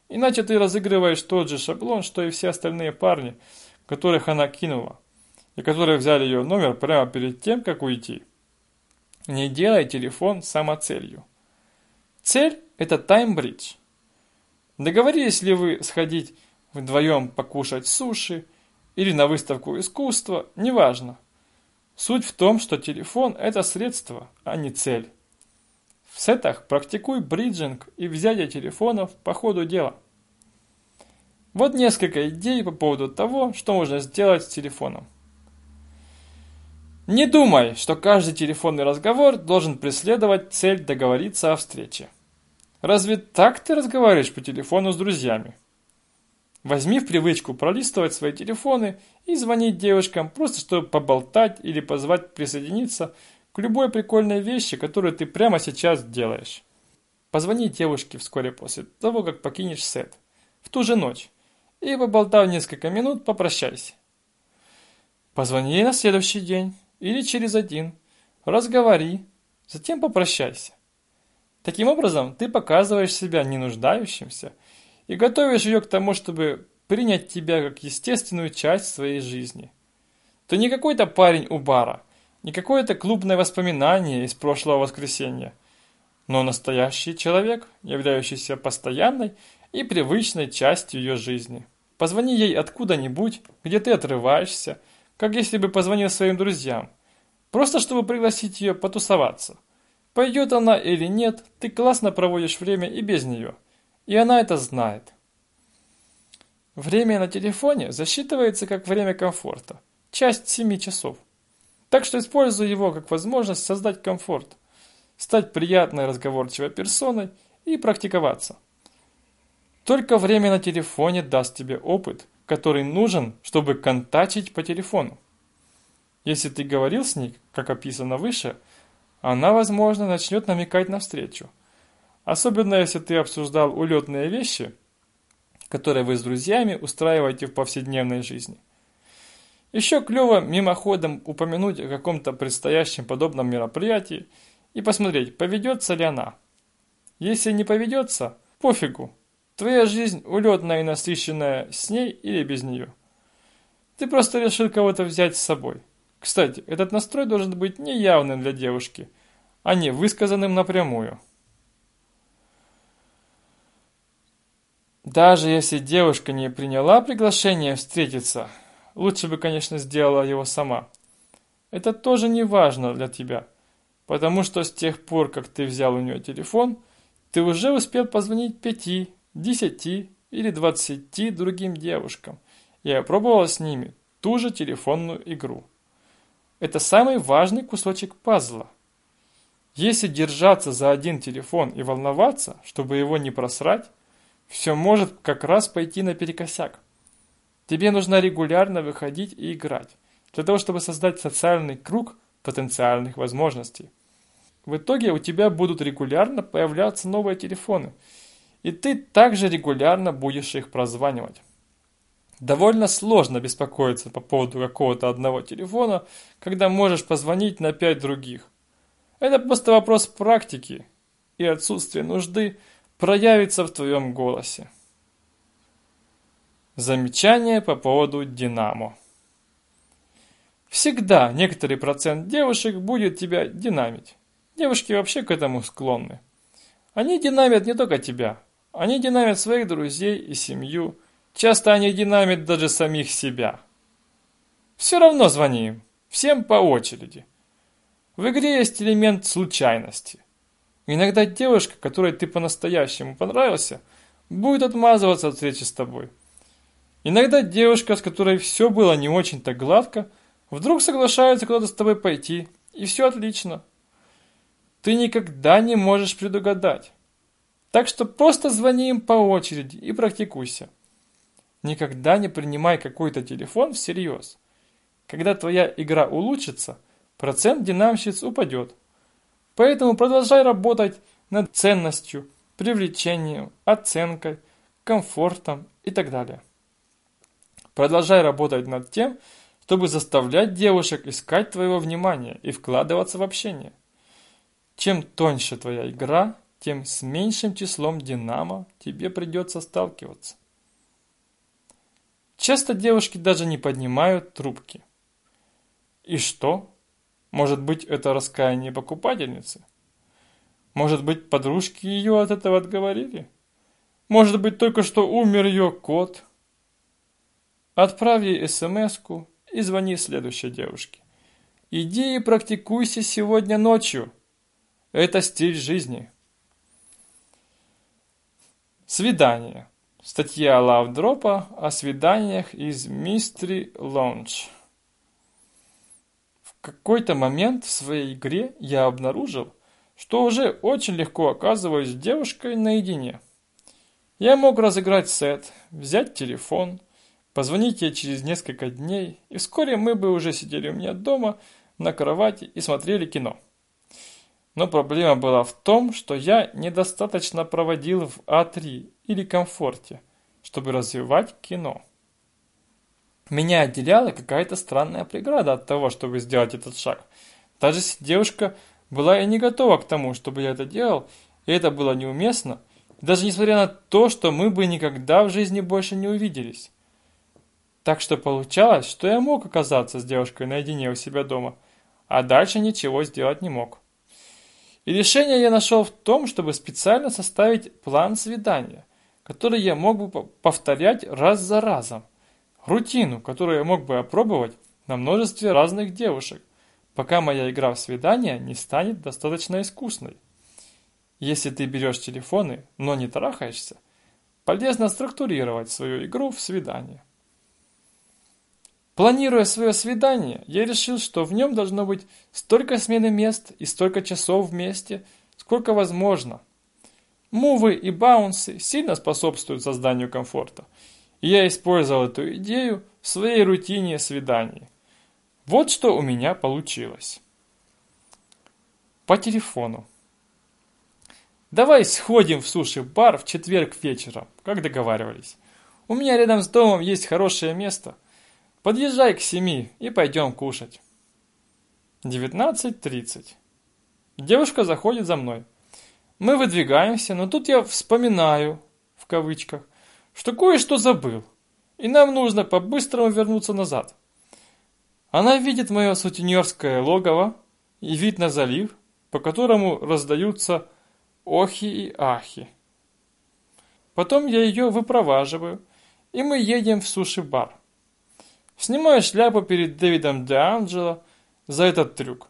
Иначе ты разыгрываешь тот же шаблон, что и все остальные парни, которых она кинула, и которые взяли ее номер прямо перед тем, как уйти. Не делай телефон самоцелью. Цель – это таймбридж. Договорились ли вы сходить вдвоем покушать суши или на выставку искусства, неважно. Суть в том, что телефон – это средство, а не цель. В сетах практикуй бриджинг и взятие телефонов по ходу дела. Вот несколько идей по поводу того, что можно сделать с телефоном. Не думай, что каждый телефонный разговор должен преследовать цель договориться о встрече. Разве так ты разговариваешь по телефону с друзьями? Возьми в привычку пролистывать свои телефоны и звонить девушкам, просто чтобы поболтать или позвать присоединиться к любой прикольной вещи, которую ты прямо сейчас делаешь. Позвони девушке вскоре после того, как покинешь сет, в ту же ночь, и поболтав несколько минут, попрощайся. Позвони ей на следующий день или через один, разговори, затем попрощайся. Таким образом, ты показываешь себя не нуждающимся – и готовишь ее к тому, чтобы принять тебя как естественную часть своей жизни. Ты не какой-то парень у бара, не какое-то клубное воспоминание из прошлого воскресенья, но настоящий человек, являющийся постоянной и привычной частью ее жизни. Позвони ей откуда-нибудь, где ты отрываешься, как если бы позвонил своим друзьям, просто чтобы пригласить ее потусоваться. Пойдет она или нет, ты классно проводишь время и без нее – и она это знает. Время на телефоне засчитывается как время комфорта, часть 7 часов. Так что используй его как возможность создать комфорт, стать приятной разговорчивой персоной и практиковаться. Только время на телефоне даст тебе опыт, который нужен, чтобы контачить по телефону. Если ты говорил с ней, как описано выше, она, возможно, начнет намекать на встречу – Особенно, если ты обсуждал улетные вещи, которые вы с друзьями устраиваете в повседневной жизни. Еще клево мимоходом упомянуть о каком-то предстоящем подобном мероприятии и посмотреть, поведется ли она. Если не поведется, пофигу. Твоя жизнь улетная и насыщенная с ней или без нее. Ты просто решил кого-то взять с собой. Кстати, этот настрой должен быть неявным для девушки, а не высказанным напрямую. Даже если девушка не приняла приглашение встретиться, лучше бы, конечно, сделала его сама. Это тоже не важно для тебя, потому что с тех пор, как ты взял у нее телефон, ты уже успел позвонить пяти, десяти или двадцати другим девушкам и опробовал с ними ту же телефонную игру. Это самый важный кусочек пазла. Если держаться за один телефон и волноваться, чтобы его не просрать, все может как раз пойти наперекосяк. Тебе нужно регулярно выходить и играть, для того, чтобы создать социальный круг потенциальных возможностей. В итоге у тебя будут регулярно появляться новые телефоны, и ты также регулярно будешь их прозванивать. Довольно сложно беспокоиться по поводу какого-то одного телефона, когда можешь позвонить на пять других. Это просто вопрос практики и отсутствия нужды проявится в твоем голосе. Замечание по поводу Динамо. Всегда некоторый процент девушек будет тебя динамить. Девушки вообще к этому склонны. Они динамят не только тебя, они динамят своих друзей и семью. Часто они динамят даже самих себя. Все равно звони им, всем по очереди. В игре есть элемент случайности. Иногда девушка, которой ты по-настоящему понравился, будет отмазываться от встречи с тобой. Иногда девушка, с которой все было не очень-то гладко, вдруг соглашается куда-то с тобой пойти, и все отлично. Ты никогда не можешь предугадать. Так что просто звони им по очереди и практикуйся. Никогда не принимай какой-то телефон всерьез. Когда твоя игра улучшится, процент динамщиц упадет. Поэтому продолжай работать над ценностью, привлечением, оценкой, комфортом и так далее. Продолжай работать над тем, чтобы заставлять девушек искать твоего внимания и вкладываться в общение. Чем тоньше твоя игра, тем с меньшим числом динамо тебе придется сталкиваться. Часто девушки даже не поднимают трубки. И что? Может быть, это раскаяние покупательницы? Может быть, подружки ее от этого отговорили? Может быть, только что умер ее кот? Отправь ей смс и звони следующей девушке. Иди и практикуйся сегодня ночью. Это стиль жизни. Свидание. Статья Лавдропа о свиданиях из Mystery Lounge. В какой-то момент в своей игре я обнаружил, что уже очень легко оказываюсь с девушкой наедине. Я мог разыграть сет, взять телефон, позвонить ей через несколько дней, и вскоре мы бы уже сидели у меня дома на кровати и смотрели кино. Но проблема была в том, что я недостаточно проводил в А3 или комфорте, чтобы развивать кино. Меня отделяла какая-то странная преграда от того, чтобы сделать этот шаг. Даже девушка была и не готова к тому, чтобы я это делал, и это было неуместно, даже несмотря на то, что мы бы никогда в жизни больше не увиделись. Так что получалось, что я мог оказаться с девушкой наедине у себя дома, а дальше ничего сделать не мог. И решение я нашел в том, чтобы специально составить план свидания, который я мог бы повторять раз за разом. Рутину, которую я мог бы опробовать на множестве разных девушек, пока моя игра в свидание не станет достаточно искусной. Если ты берешь телефоны, но не трахаешься, полезно структурировать свою игру в свидание. Планируя свое свидание, я решил, что в нем должно быть столько смены мест и столько часов вместе, сколько возможно. Мувы и баунсы сильно способствуют созданию комфорта, и я использовал эту идею в своей рутине свиданий. Вот что у меня получилось. По телефону. Давай сходим в суши-бар в четверг вечером, как договаривались. У меня рядом с домом есть хорошее место – Подъезжай к семи и пойдем кушать. 19.30. Девушка заходит за мной. Мы выдвигаемся, но тут я вспоминаю, в кавычках, что кое-что забыл, и нам нужно по-быстрому вернуться назад. Она видит мое сутенерское логово и вид на залив, по которому раздаются охи и ахи. Потом я ее выпроваживаю, и мы едем в суши-бар. Снимаю шляпу перед Дэвидом Де за этот трюк.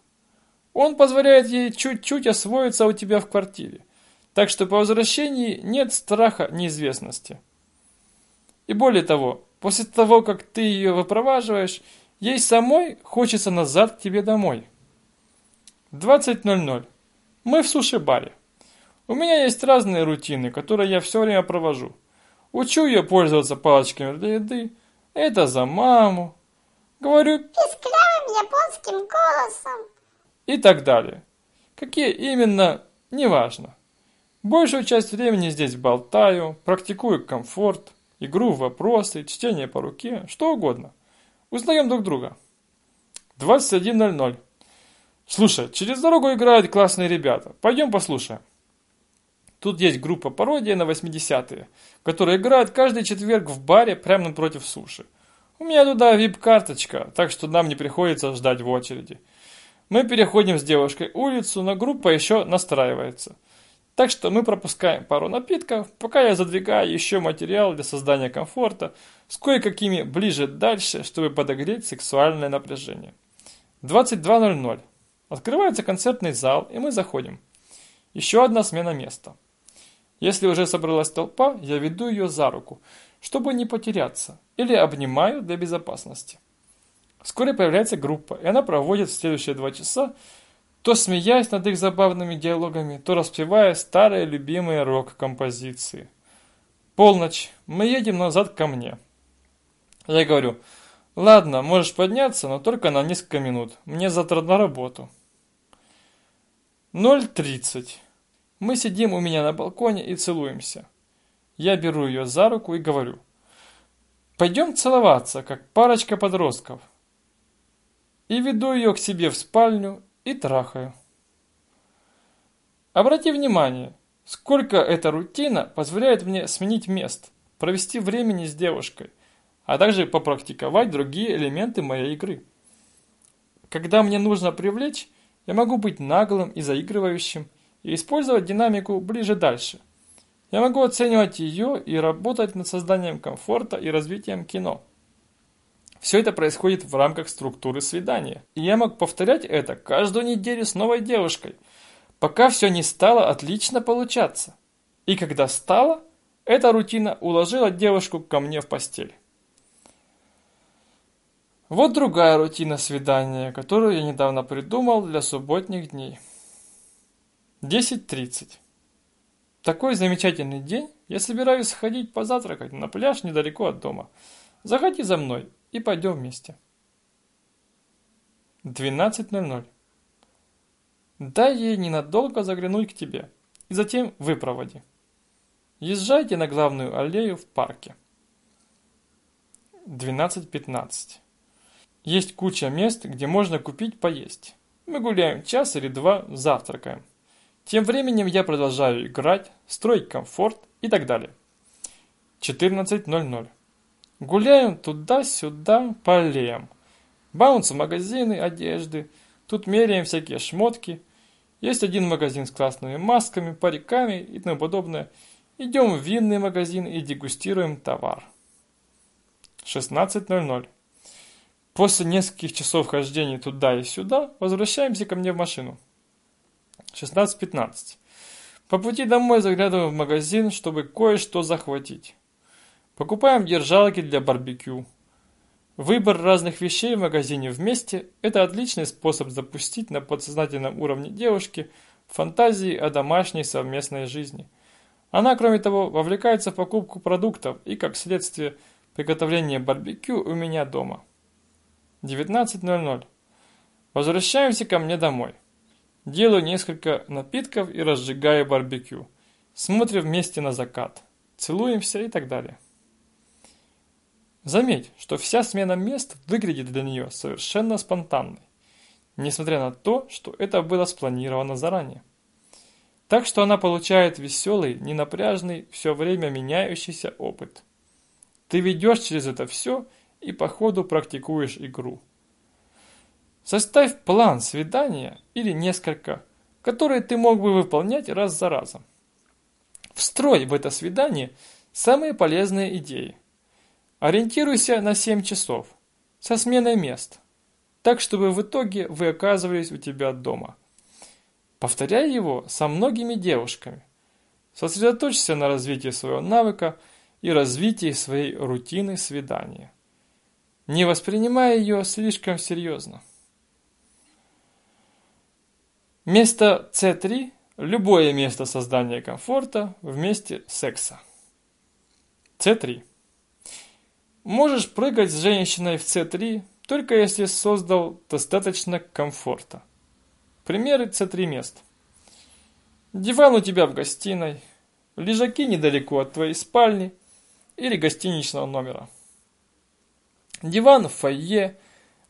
Он позволяет ей чуть-чуть освоиться у тебя в квартире. Так что по возвращении нет страха неизвестности. И более того, после того, как ты ее выпроваживаешь, ей самой хочется назад к тебе домой. 20.00. Мы в суши-баре. У меня есть разные рутины, которые я все время провожу. Учу ее пользоваться палочками для еды, это за маму. Говорю писклявым японским голосом. И так далее. Какие именно, неважно. Большую часть времени здесь болтаю, практикую комфорт, игру в вопросы, чтение по руке, что угодно. Узнаем друг друга. 21.00. Слушай, через дорогу играют классные ребята. Пойдем послушаем. Тут есть группа пародия на 80-е, которая играет каждый четверг в баре прямо напротив суши. У меня туда вип-карточка, так что нам не приходится ждать в очереди. Мы переходим с девушкой улицу, но группа еще настраивается. Так что мы пропускаем пару напитков, пока я задвигаю еще материал для создания комфорта с кое-какими ближе дальше, чтобы подогреть сексуальное напряжение. 22.00. Открывается концертный зал, и мы заходим. Еще одна смена места. Если уже собралась толпа, я веду ее за руку, чтобы не потеряться, или обнимаю для безопасности. Вскоре появляется группа, и она проводит следующие два часа, то смеясь над их забавными диалогами, то распевая старые любимые рок-композиции. Полночь. Мы едем назад ко мне. Я говорю, ладно, можешь подняться, но только на несколько минут. Мне завтра на работу. 0.30. Мы сидим у меня на балконе и целуемся. Я беру ее за руку и говорю. Пойдем целоваться, как парочка подростков. И веду ее к себе в спальню и трахаю. Обрати внимание, сколько эта рутина позволяет мне сменить мест, провести времени с девушкой, а также попрактиковать другие элементы моей игры. Когда мне нужно привлечь, я могу быть наглым и заигрывающим, и использовать динамику ближе дальше. Я могу оценивать ее и работать над созданием комфорта и развитием кино. Все это происходит в рамках структуры свидания. И я мог повторять это каждую неделю с новой девушкой, пока все не стало отлично получаться. И когда стало, эта рутина уложила девушку ко мне в постель. Вот другая рутина свидания, которую я недавно придумал для субботних дней. 10.30. Такой замечательный день. Я собираюсь сходить позавтракать на пляж недалеко от дома. Заходи за мной и пойдем вместе. 12.00. Дай ей ненадолго заглянуть к тебе и затем выпроводи. Езжайте на главную аллею в парке. 12.15. Есть куча мест, где можно купить поесть. Мы гуляем час или два, завтракаем. Тем временем я продолжаю играть, строить комфорт и так далее. 14.00. Гуляем туда-сюда по аллеям. Баунс магазины одежды. Тут меряем всякие шмотки. Есть один магазин с классными масками, париками и тому подобное. Идем в винный магазин и дегустируем товар. 16.00. После нескольких часов хождения туда и сюда возвращаемся ко мне в машину. 16.15. По пути домой заглядываем в магазин, чтобы кое-что захватить. Покупаем держалки для барбекю. Выбор разных вещей в магазине вместе – это отличный способ запустить на подсознательном уровне девушки фантазии о домашней совместной жизни. Она, кроме того, вовлекается в покупку продуктов и, как следствие, приготовление барбекю у меня дома. 19.00. Возвращаемся ко мне домой. Делаю несколько напитков и разжигаю барбекю. Смотрим вместе на закат. Целуемся и так далее. Заметь, что вся смена мест выглядит для нее совершенно спонтанной, несмотря на то, что это было спланировано заранее. Так что она получает веселый, ненапряжный, все время меняющийся опыт. Ты ведешь через это все и по ходу практикуешь игру. Составь план свидания или несколько, которые ты мог бы выполнять раз за разом. Встрой в это свидание самые полезные идеи. Ориентируйся на 7 часов, со сменой мест, так чтобы в итоге вы оказывались у тебя дома. Повторяй его со многими девушками. Сосредоточься на развитии своего навыка и развитии своей рутины свидания не воспринимая ее слишком серьезно. Место С3 – любое место создания комфорта в месте секса. С3. Можешь прыгать с женщиной в С3, только если создал достаточно комфорта. Примеры С3 мест. Диван у тебя в гостиной, лежаки недалеко от твоей спальни или гостиничного номера. Диван в фойе,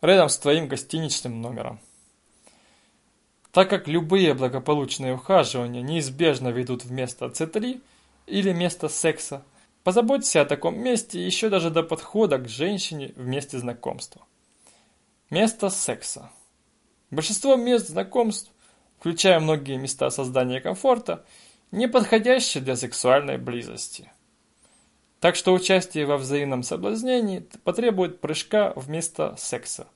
рядом с твоим гостиничным номером. Так как любые благополучные ухаживания неизбежно ведут в место С3 или место секса, позаботься о таком месте еще даже до подхода к женщине в месте знакомства. Место секса. Большинство мест знакомств, включая многие места создания комфорта, не подходящие для сексуальной близости. Так что участие во взаимном соблазнении потребует прыжка вместо секса.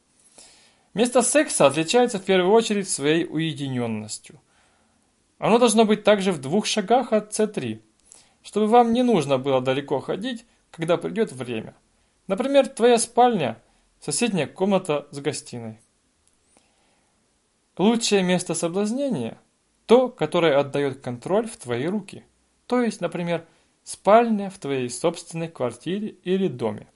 Место секса отличается в первую очередь своей уединенностью. Оно должно быть также в двух шагах от С3, чтобы вам не нужно было далеко ходить, когда придет время. Например, твоя спальня – соседняя комната с гостиной. Лучшее место соблазнения – то, которое отдает контроль в твои руки. То есть, например, – спальня в твоей собственной квартире или доме.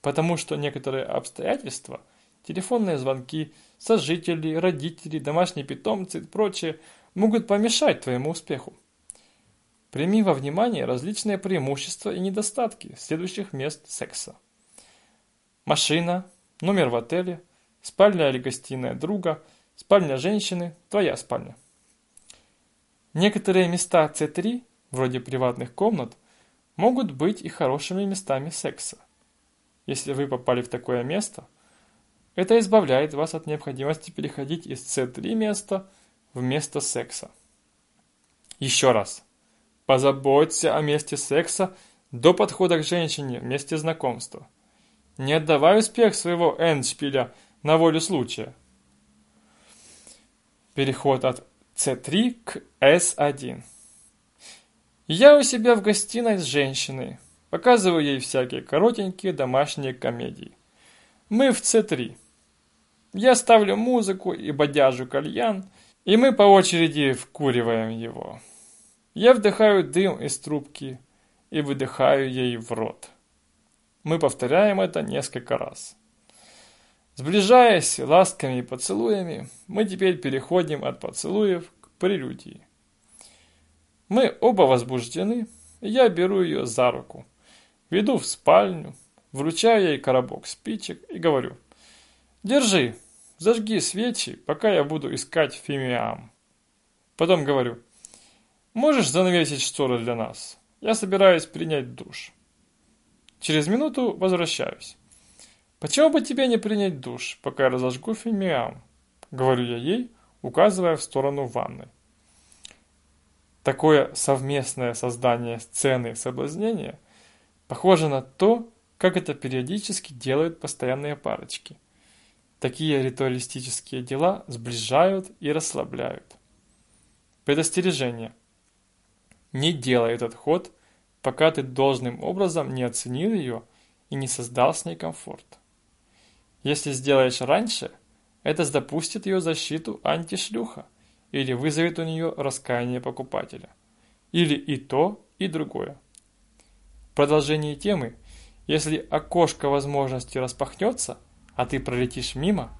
Потому что некоторые обстоятельства, телефонные звонки, сожители, родители, домашние питомцы и прочее могут помешать твоему успеху. Прими во внимание различные преимущества и недостатки следующих мест секса. Машина, номер в отеле, спальня или гостиная друга, спальня женщины, твоя спальня. Некоторые места С3 вроде приватных комнат, могут быть и хорошими местами секса. Если вы попали в такое место, это избавляет вас от необходимости переходить из С3 места в место секса. Еще раз. Позаботься о месте секса до подхода к женщине в месте знакомства. Не отдавай успех своего эндшпиля на волю случая. Переход от C3 к S1. Я у себя в гостиной с женщиной. Показываю ей всякие коротенькие домашние комедии. Мы в C3. Я ставлю музыку и бодяжу кальян, и мы по очереди вкуриваем его. Я вдыхаю дым из трубки и выдыхаю ей в рот. Мы повторяем это несколько раз. Сближаясь ласками и поцелуями, мы теперь переходим от поцелуев к прелюдии. Мы оба возбуждены, и я беру ее за руку, веду в спальню, вручаю ей коробок спичек и говорю «Держи, зажги свечи, пока я буду искать фимиам». Потом говорю «Можешь занавесить шторы для нас? Я собираюсь принять душ». Через минуту возвращаюсь. «Почему бы тебе не принять душ, пока я разожгу фимиам?» Говорю я ей, указывая в сторону ванны. Такое совместное создание сцены соблазнения похоже на то, как это периодически делают постоянные парочки. Такие ритуалистические дела сближают и расслабляют. Предостережение. Не делай этот ход, пока ты должным образом не оценил ее и не создал с ней комфорт. Если сделаешь раньше, это допустит ее защиту антишлюха или вызовет у нее раскаяние покупателя. Или и то, и другое. В продолжении темы, если окошко возможности распахнется, а ты пролетишь мимо,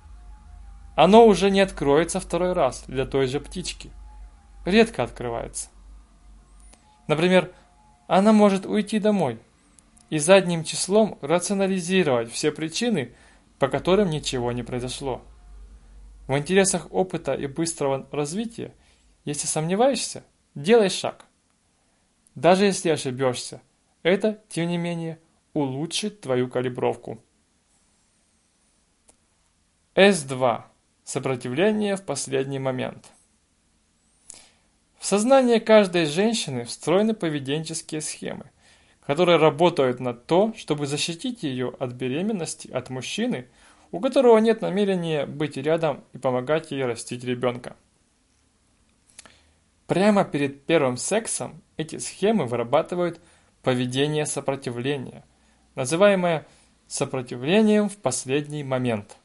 оно уже не откроется второй раз для той же птички. Редко открывается. Например, она может уйти домой и задним числом рационализировать все причины, по которым ничего не произошло. В интересах опыта и быстрого развития, если сомневаешься, делай шаг. Даже если ошибешься, это, тем не менее, улучшит твою калибровку. С2. Сопротивление в последний момент. В сознание каждой женщины встроены поведенческие схемы – которые работают на то, чтобы защитить ее от беременности от мужчины, у которого нет намерения быть рядом и помогать ей растить ребенка. Прямо перед первым сексом эти схемы вырабатывают поведение сопротивления, называемое сопротивлением в последний момент.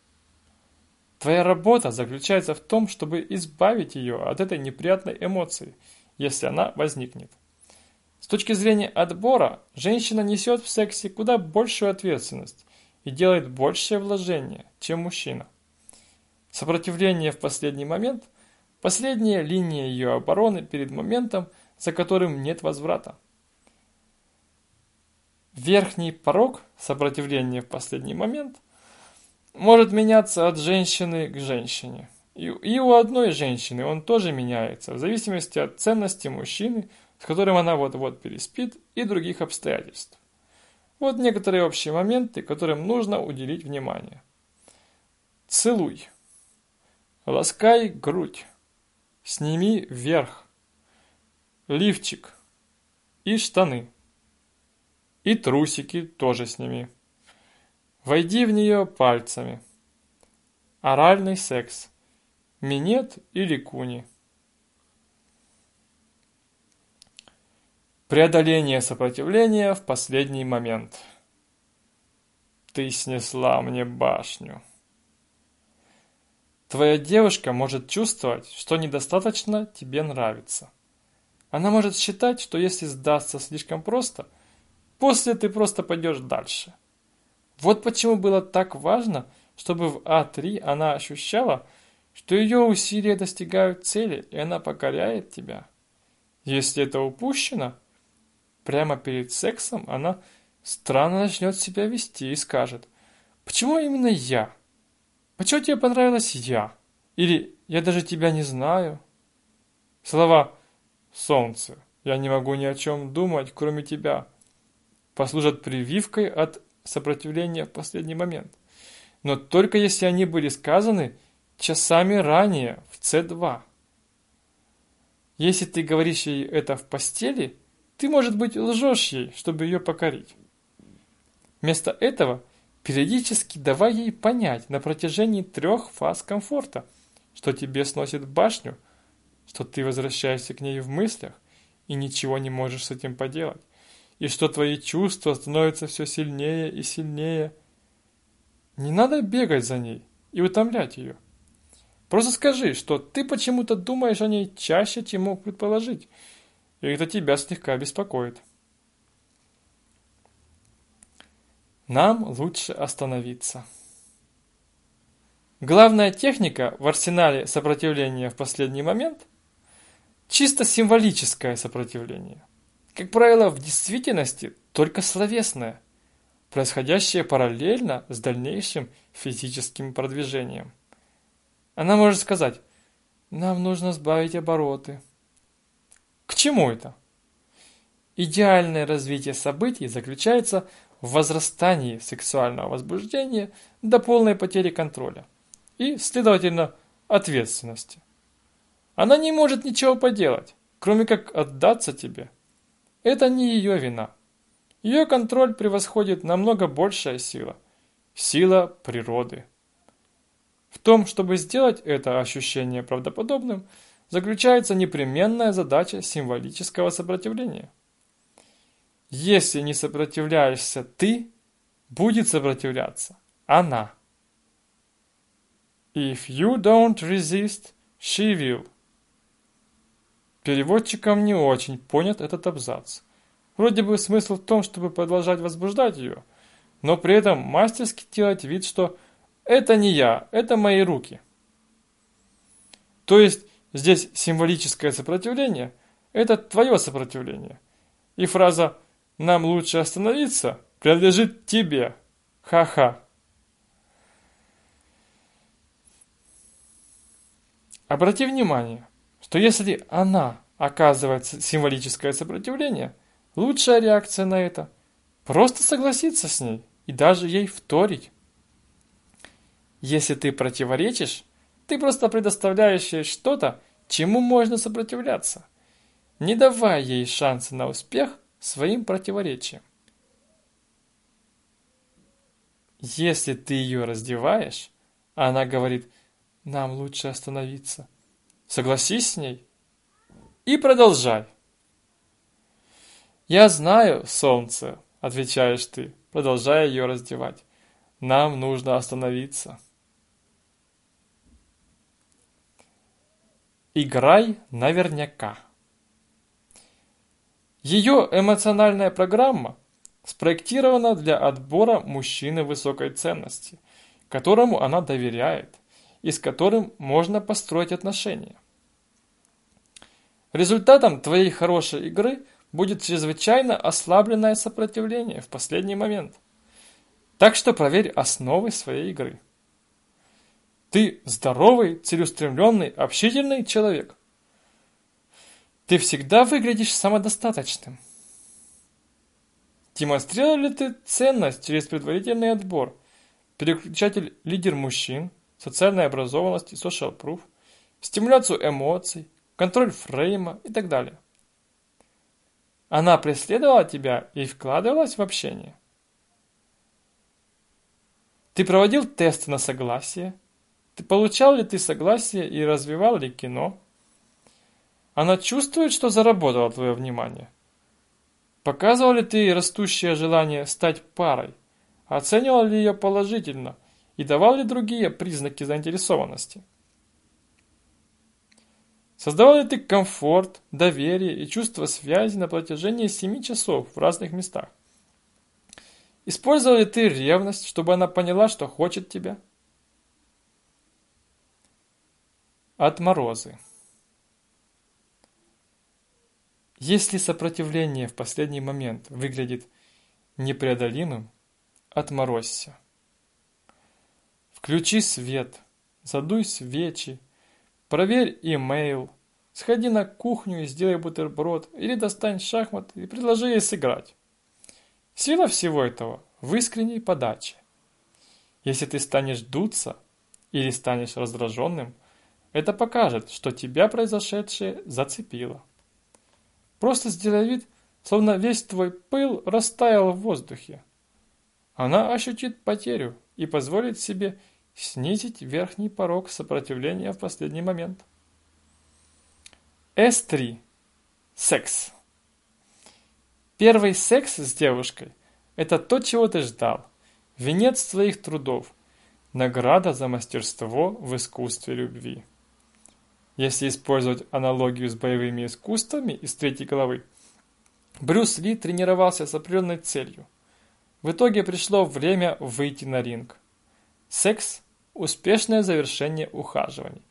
Твоя работа заключается в том, чтобы избавить ее от этой неприятной эмоции, если она возникнет. С точки зрения отбора, женщина несет в сексе куда большую ответственность и делает большее вложение, чем мужчина. Сопротивление в последний момент – последняя линия ее обороны перед моментом, за которым нет возврата. Верхний порог сопротивления в последний момент может меняться от женщины к женщине. И, и у одной женщины он тоже меняется, в зависимости от ценности мужчины – с которым она вот-вот переспит, и других обстоятельств. Вот некоторые общие моменты, которым нужно уделить внимание. Целуй. Ласкай грудь. Сними вверх. Лифчик. И штаны. И трусики тоже сними. Войди в нее пальцами. Оральный секс. Минет или куни. Преодоление сопротивления в последний момент. Ты снесла мне башню. Твоя девушка может чувствовать, что недостаточно тебе нравится. Она может считать, что если сдастся слишком просто, после ты просто пойдешь дальше. Вот почему было так важно, чтобы в А3 она ощущала, что ее усилия достигают цели, и она покоряет тебя. Если это упущено – прямо перед сексом она странно начнет себя вести и скажет «Почему именно я? Почему тебе понравилась я? Или я даже тебя не знаю?» Слова «Солнце, я не могу ни о чем думать, кроме тебя» послужат прививкой от сопротивления в последний момент. Но только если они были сказаны часами ранее в С2. Если ты говоришь ей это в постели – ты, может быть, лжешь ей, чтобы ее покорить. Вместо этого Периодически давай ей понять на протяжении трех фаз комфорта, что тебе сносит башню, что ты возвращаешься к ней в мыслях и ничего не можешь с этим поделать, и что твои чувства становятся все сильнее и сильнее. Не надо бегать за ней и утомлять ее. Просто скажи, что ты почему-то думаешь о ней чаще, чем мог предположить, и это тебя слегка беспокоит. Нам лучше остановиться. Главная техника в арсенале сопротивления в последний момент – чисто символическое сопротивление. Как правило, в действительности только словесное, происходящее параллельно с дальнейшим физическим продвижением. Она может сказать «Нам нужно сбавить обороты». К чему это? Идеальное развитие событий заключается в возрастании сексуального возбуждения до полной потери контроля и, следовательно, ответственности. Она не может ничего поделать, кроме как отдаться тебе. Это не ее вина. Ее контроль превосходит намного большая сила. Сила природы. В том, чтобы сделать это ощущение правдоподобным, заключается непременная задача символического сопротивления. Если не сопротивляешься ты, будет сопротивляться она. If you don't resist, she will. Переводчикам не очень понят этот абзац. Вроде бы смысл в том, чтобы продолжать возбуждать ее, но при этом мастерски делать вид, что это не я, это мои руки. То есть здесь символическое сопротивление – это твое сопротивление. И фраза нам лучше остановиться, принадлежит тебе. Ха-ха. Обрати внимание, что если она оказывает символическое сопротивление, лучшая реакция на это – просто согласиться с ней и даже ей вторить. Если ты противоречишь, ты просто предоставляешь ей что-то, чему можно сопротивляться. Не давай ей шанса на успех своим противоречием. Если ты ее раздеваешь, а она говорит, нам лучше остановиться, согласись с ней и продолжай. Я знаю, солнце, отвечаешь ты, продолжая ее раздевать. Нам нужно остановиться. Играй наверняка. Ее эмоциональная программа спроектирована для отбора мужчины высокой ценности, которому она доверяет и с которым можно построить отношения. Результатом твоей хорошей игры будет чрезвычайно ослабленное сопротивление в последний момент. Так что проверь основы своей игры. Ты здоровый, целеустремленный, общительный человек. Ты всегда выглядишь самодостаточным. Демонстрировал ли ты ценность через предварительный отбор, переключатель лидер мужчин, социальная образованность и social proof, стимуляцию эмоций, контроль фрейма и так далее? Она преследовала тебя и вкладывалась в общение. Ты проводил тесты на согласие? Ты получал ли ты согласие и развивал ли кино? Она чувствует, что заработала твое внимание. Показывал ли ты растущее желание стать парой? Оценивал ли ее положительно? И давал ли другие признаки заинтересованности? Создавал ли ты комфорт, доверие и чувство связи на протяжении 7 часов в разных местах? Использовал ли ты ревность, чтобы она поняла, что хочет тебя? Отморозы. Если сопротивление в последний момент выглядит непреодолимым, отморозься. Включи свет, задуй свечи, проверь имейл, сходи на кухню и сделай бутерброд или достань шахмат и предложи ей сыграть. Сила всего этого в искренней подаче. Если ты станешь дуться или станешь раздраженным, это покажет, что тебя произошедшее зацепило. Просто сделай вид, словно весь твой пыл растаял в воздухе. она ощутит потерю и позволит себе снизить верхний порог сопротивления в последний момент. С3. Секс. Первый секс с девушкой – это то, чего ты ждал. Венец своих трудов. Награда за мастерство в искусстве любви. Если использовать аналогию с боевыми искусствами из третьей главы, Брюс Ли тренировался с определенной целью. В итоге пришло время выйти на ринг. Секс – успешное завершение ухаживаний.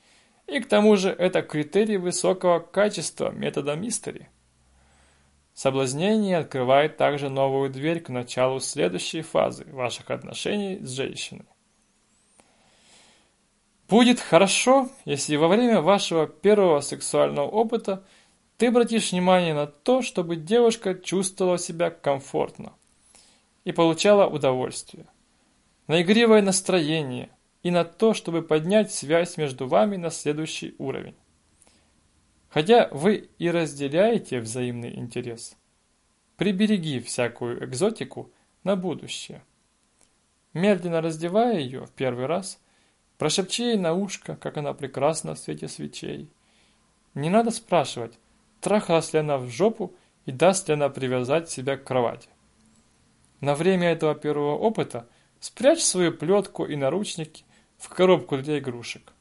И к тому же это критерий высокого качества метода мистери. Соблазнение открывает также новую дверь к началу следующей фазы ваших отношений с женщиной. Будет хорошо, если во время вашего первого сексуального опыта ты обратишь внимание на то, чтобы девушка чувствовала себя комфортно и получала удовольствие, на игривое настроение и на то, чтобы поднять связь между вами на следующий уровень. Хотя вы и разделяете взаимный интерес, прибереги всякую экзотику на будущее. Медленно раздевая ее в первый раз – Прошепчи ей на ушко, как она прекрасна в свете свечей. Не надо спрашивать, трахалась ли она в жопу и даст ли она привязать себя к кровати. На время этого первого опыта спрячь свою плетку и наручники в коробку для игрушек.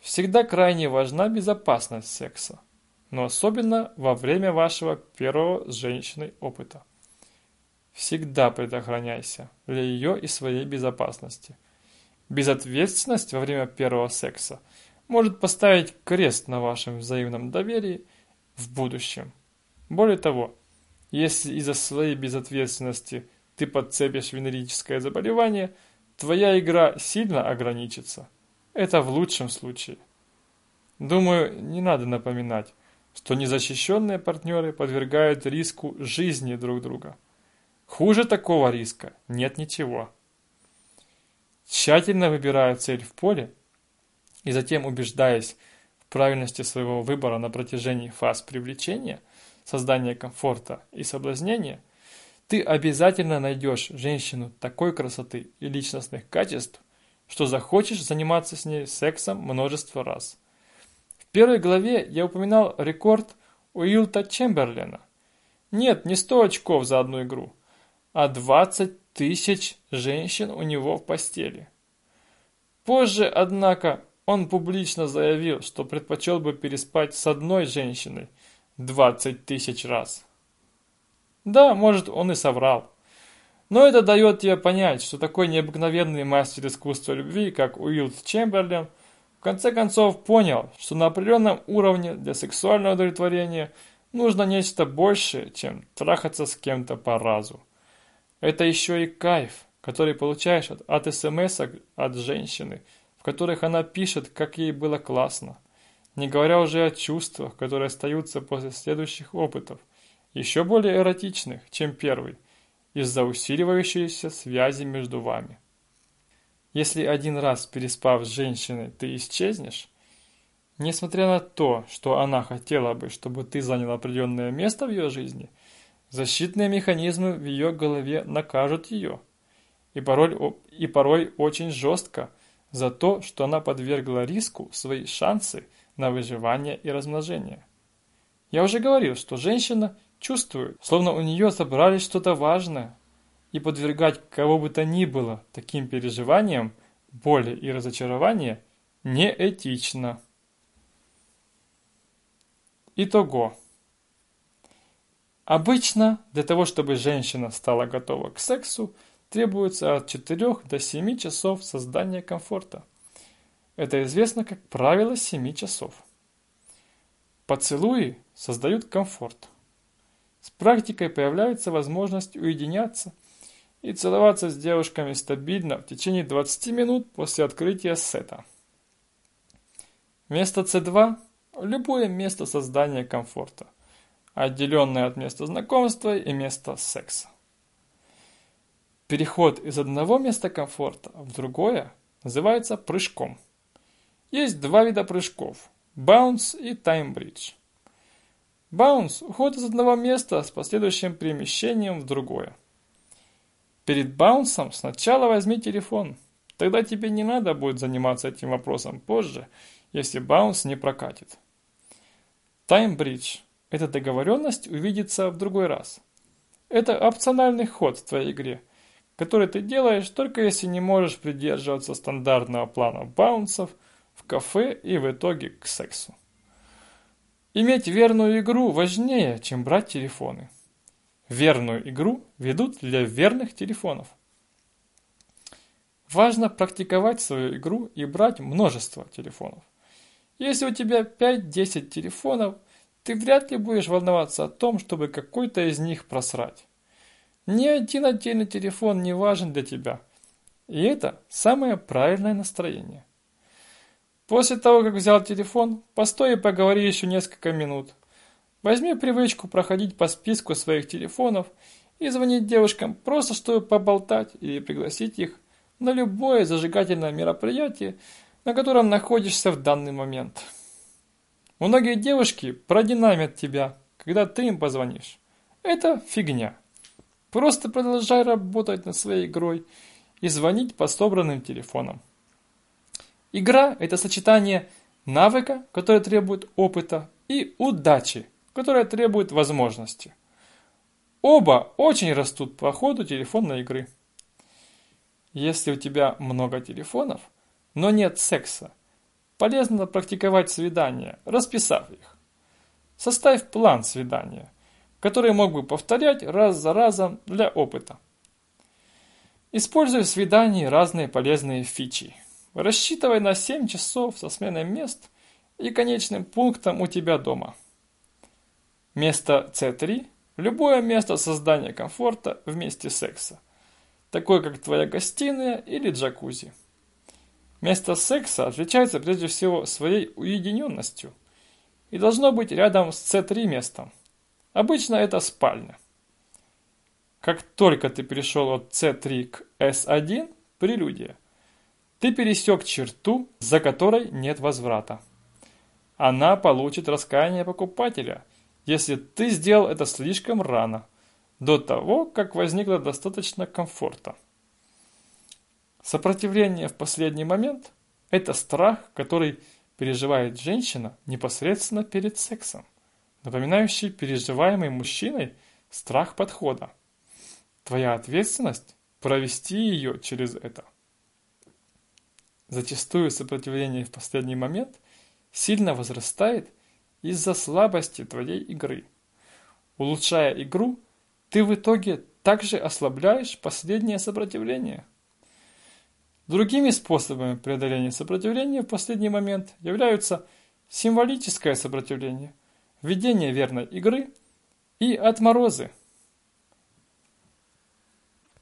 Всегда крайне важна безопасность секса, но особенно во время вашего первого с женщиной опыта. Всегда предохраняйся для ее и своей безопасности – Безответственность во время первого секса может поставить крест на вашем взаимном доверии в будущем. Более того, если из-за своей безответственности ты подцепишь венерическое заболевание, твоя игра сильно ограничится. Это в лучшем случае. Думаю, не надо напоминать, что незащищенные партнеры подвергают риску жизни друг друга. Хуже такого риска нет ничего тщательно выбирая цель в поле и затем убеждаясь в правильности своего выбора на протяжении фаз привлечения, создания комфорта и соблазнения, ты обязательно найдешь женщину такой красоты и личностных качеств, что захочешь заниматься с ней сексом множество раз. В первой главе я упоминал рекорд Уилта Чемберлена. Нет, не 100 очков за одну игру, а 20 тысяч женщин у него в постели. Позже, однако, он публично заявил, что предпочел бы переспать с одной женщиной 20 тысяч раз. Да, может, он и соврал. Но это дает тебе понять, что такой необыкновенный мастер искусства любви, как Уилд Чемберлен, в конце концов понял, что на определенном уровне для сексуального удовлетворения нужно нечто большее, чем трахаться с кем-то по разу. Это еще и кайф, который получаешь от, от смс от женщины, в которых она пишет, как ей было классно. Не говоря уже о чувствах, которые остаются после следующих опытов, еще более эротичных, чем первый, из-за усиливающейся связи между вами. Если один раз переспав с женщиной, ты исчезнешь, несмотря на то, что она хотела бы, чтобы ты занял определенное место в ее жизни – Защитные механизмы в ее голове накажут ее, и порой, и порой очень жестко, за то, что она подвергла риску свои шансы на выживание и размножение. Я уже говорил, что женщина чувствует, словно у нее забрали что-то важное, и подвергать кого бы то ни было таким переживаниям, боли и разочарования неэтично. Итого. Обычно для того, чтобы женщина стала готова к сексу, требуется от 4 до 7 часов создания комфорта. Это известно как правило 7 часов. Поцелуи создают комфорт. С практикой появляется возможность уединяться и целоваться с девушками стабильно в течение 20 минут после открытия сета. Место С2 – любое место создания комфорта – отделенное от места знакомства и места секса. Переход из одного места комфорта в другое называется прыжком. Есть два вида прыжков – баунс и таймбридж. Баунс – уход из одного места с последующим перемещением в другое. Перед баунсом сначала возьми телефон. Тогда тебе не надо будет заниматься этим вопросом позже, если баунс не прокатит. Таймбридж – эта договоренность увидится в другой раз. Это опциональный ход в твоей игре, который ты делаешь только если не можешь придерживаться стандартного плана баунсов в кафе и в итоге к сексу. Иметь верную игру важнее, чем брать телефоны. Верную игру ведут для верных телефонов. Важно практиковать свою игру и брать множество телефонов. Если у тебя 5-10 телефонов, ты вряд ли будешь волноваться о том, чтобы какой-то из них просрать. Ни один отдельный телефон не важен для тебя. И это самое правильное настроение. После того, как взял телефон, постой и поговори еще несколько минут. Возьми привычку проходить по списку своих телефонов и звонить девушкам просто, чтобы поболтать или пригласить их на любое зажигательное мероприятие, на котором находишься в данный момент. Многие девушки продинамят тебя, когда ты им позвонишь. Это фигня. Просто продолжай работать над своей игрой и звонить по собранным телефонам. Игра – это сочетание навыка, который требует опыта, и удачи, которая требует возможности. Оба очень растут по ходу телефонной игры. Если у тебя много телефонов, но нет секса, полезно практиковать свидания, расписав их. Составь план свидания, который мог бы повторять раз за разом для опыта. Используй в свидании разные полезные фичи. Рассчитывай на 7 часов со сменой мест и конечным пунктом у тебя дома. Место C3 – любое место создания комфорта вместе секса такой как твоя гостиная или джакузи. Место секса отличается прежде всего своей уединенностью и должно быть рядом с C3 местом. Обычно это спальня. Как только ты перешел от C3 к S1, прелюдия, ты пересек черту, за которой нет возврата. Она получит раскаяние покупателя, если ты сделал это слишком рано – до того, как возникло достаточно комфорта. Сопротивление в последний момент – это страх, который переживает женщина непосредственно перед сексом, напоминающий переживаемый мужчиной страх подхода. Твоя ответственность – провести ее через это. Зачастую сопротивление в последний момент сильно возрастает из-за слабости твоей игры. Улучшая игру, ты в итоге также ослабляешь последнее сопротивление. Другими способами преодоления сопротивления в последний момент являются символическое сопротивление, введение верной игры и отморозы.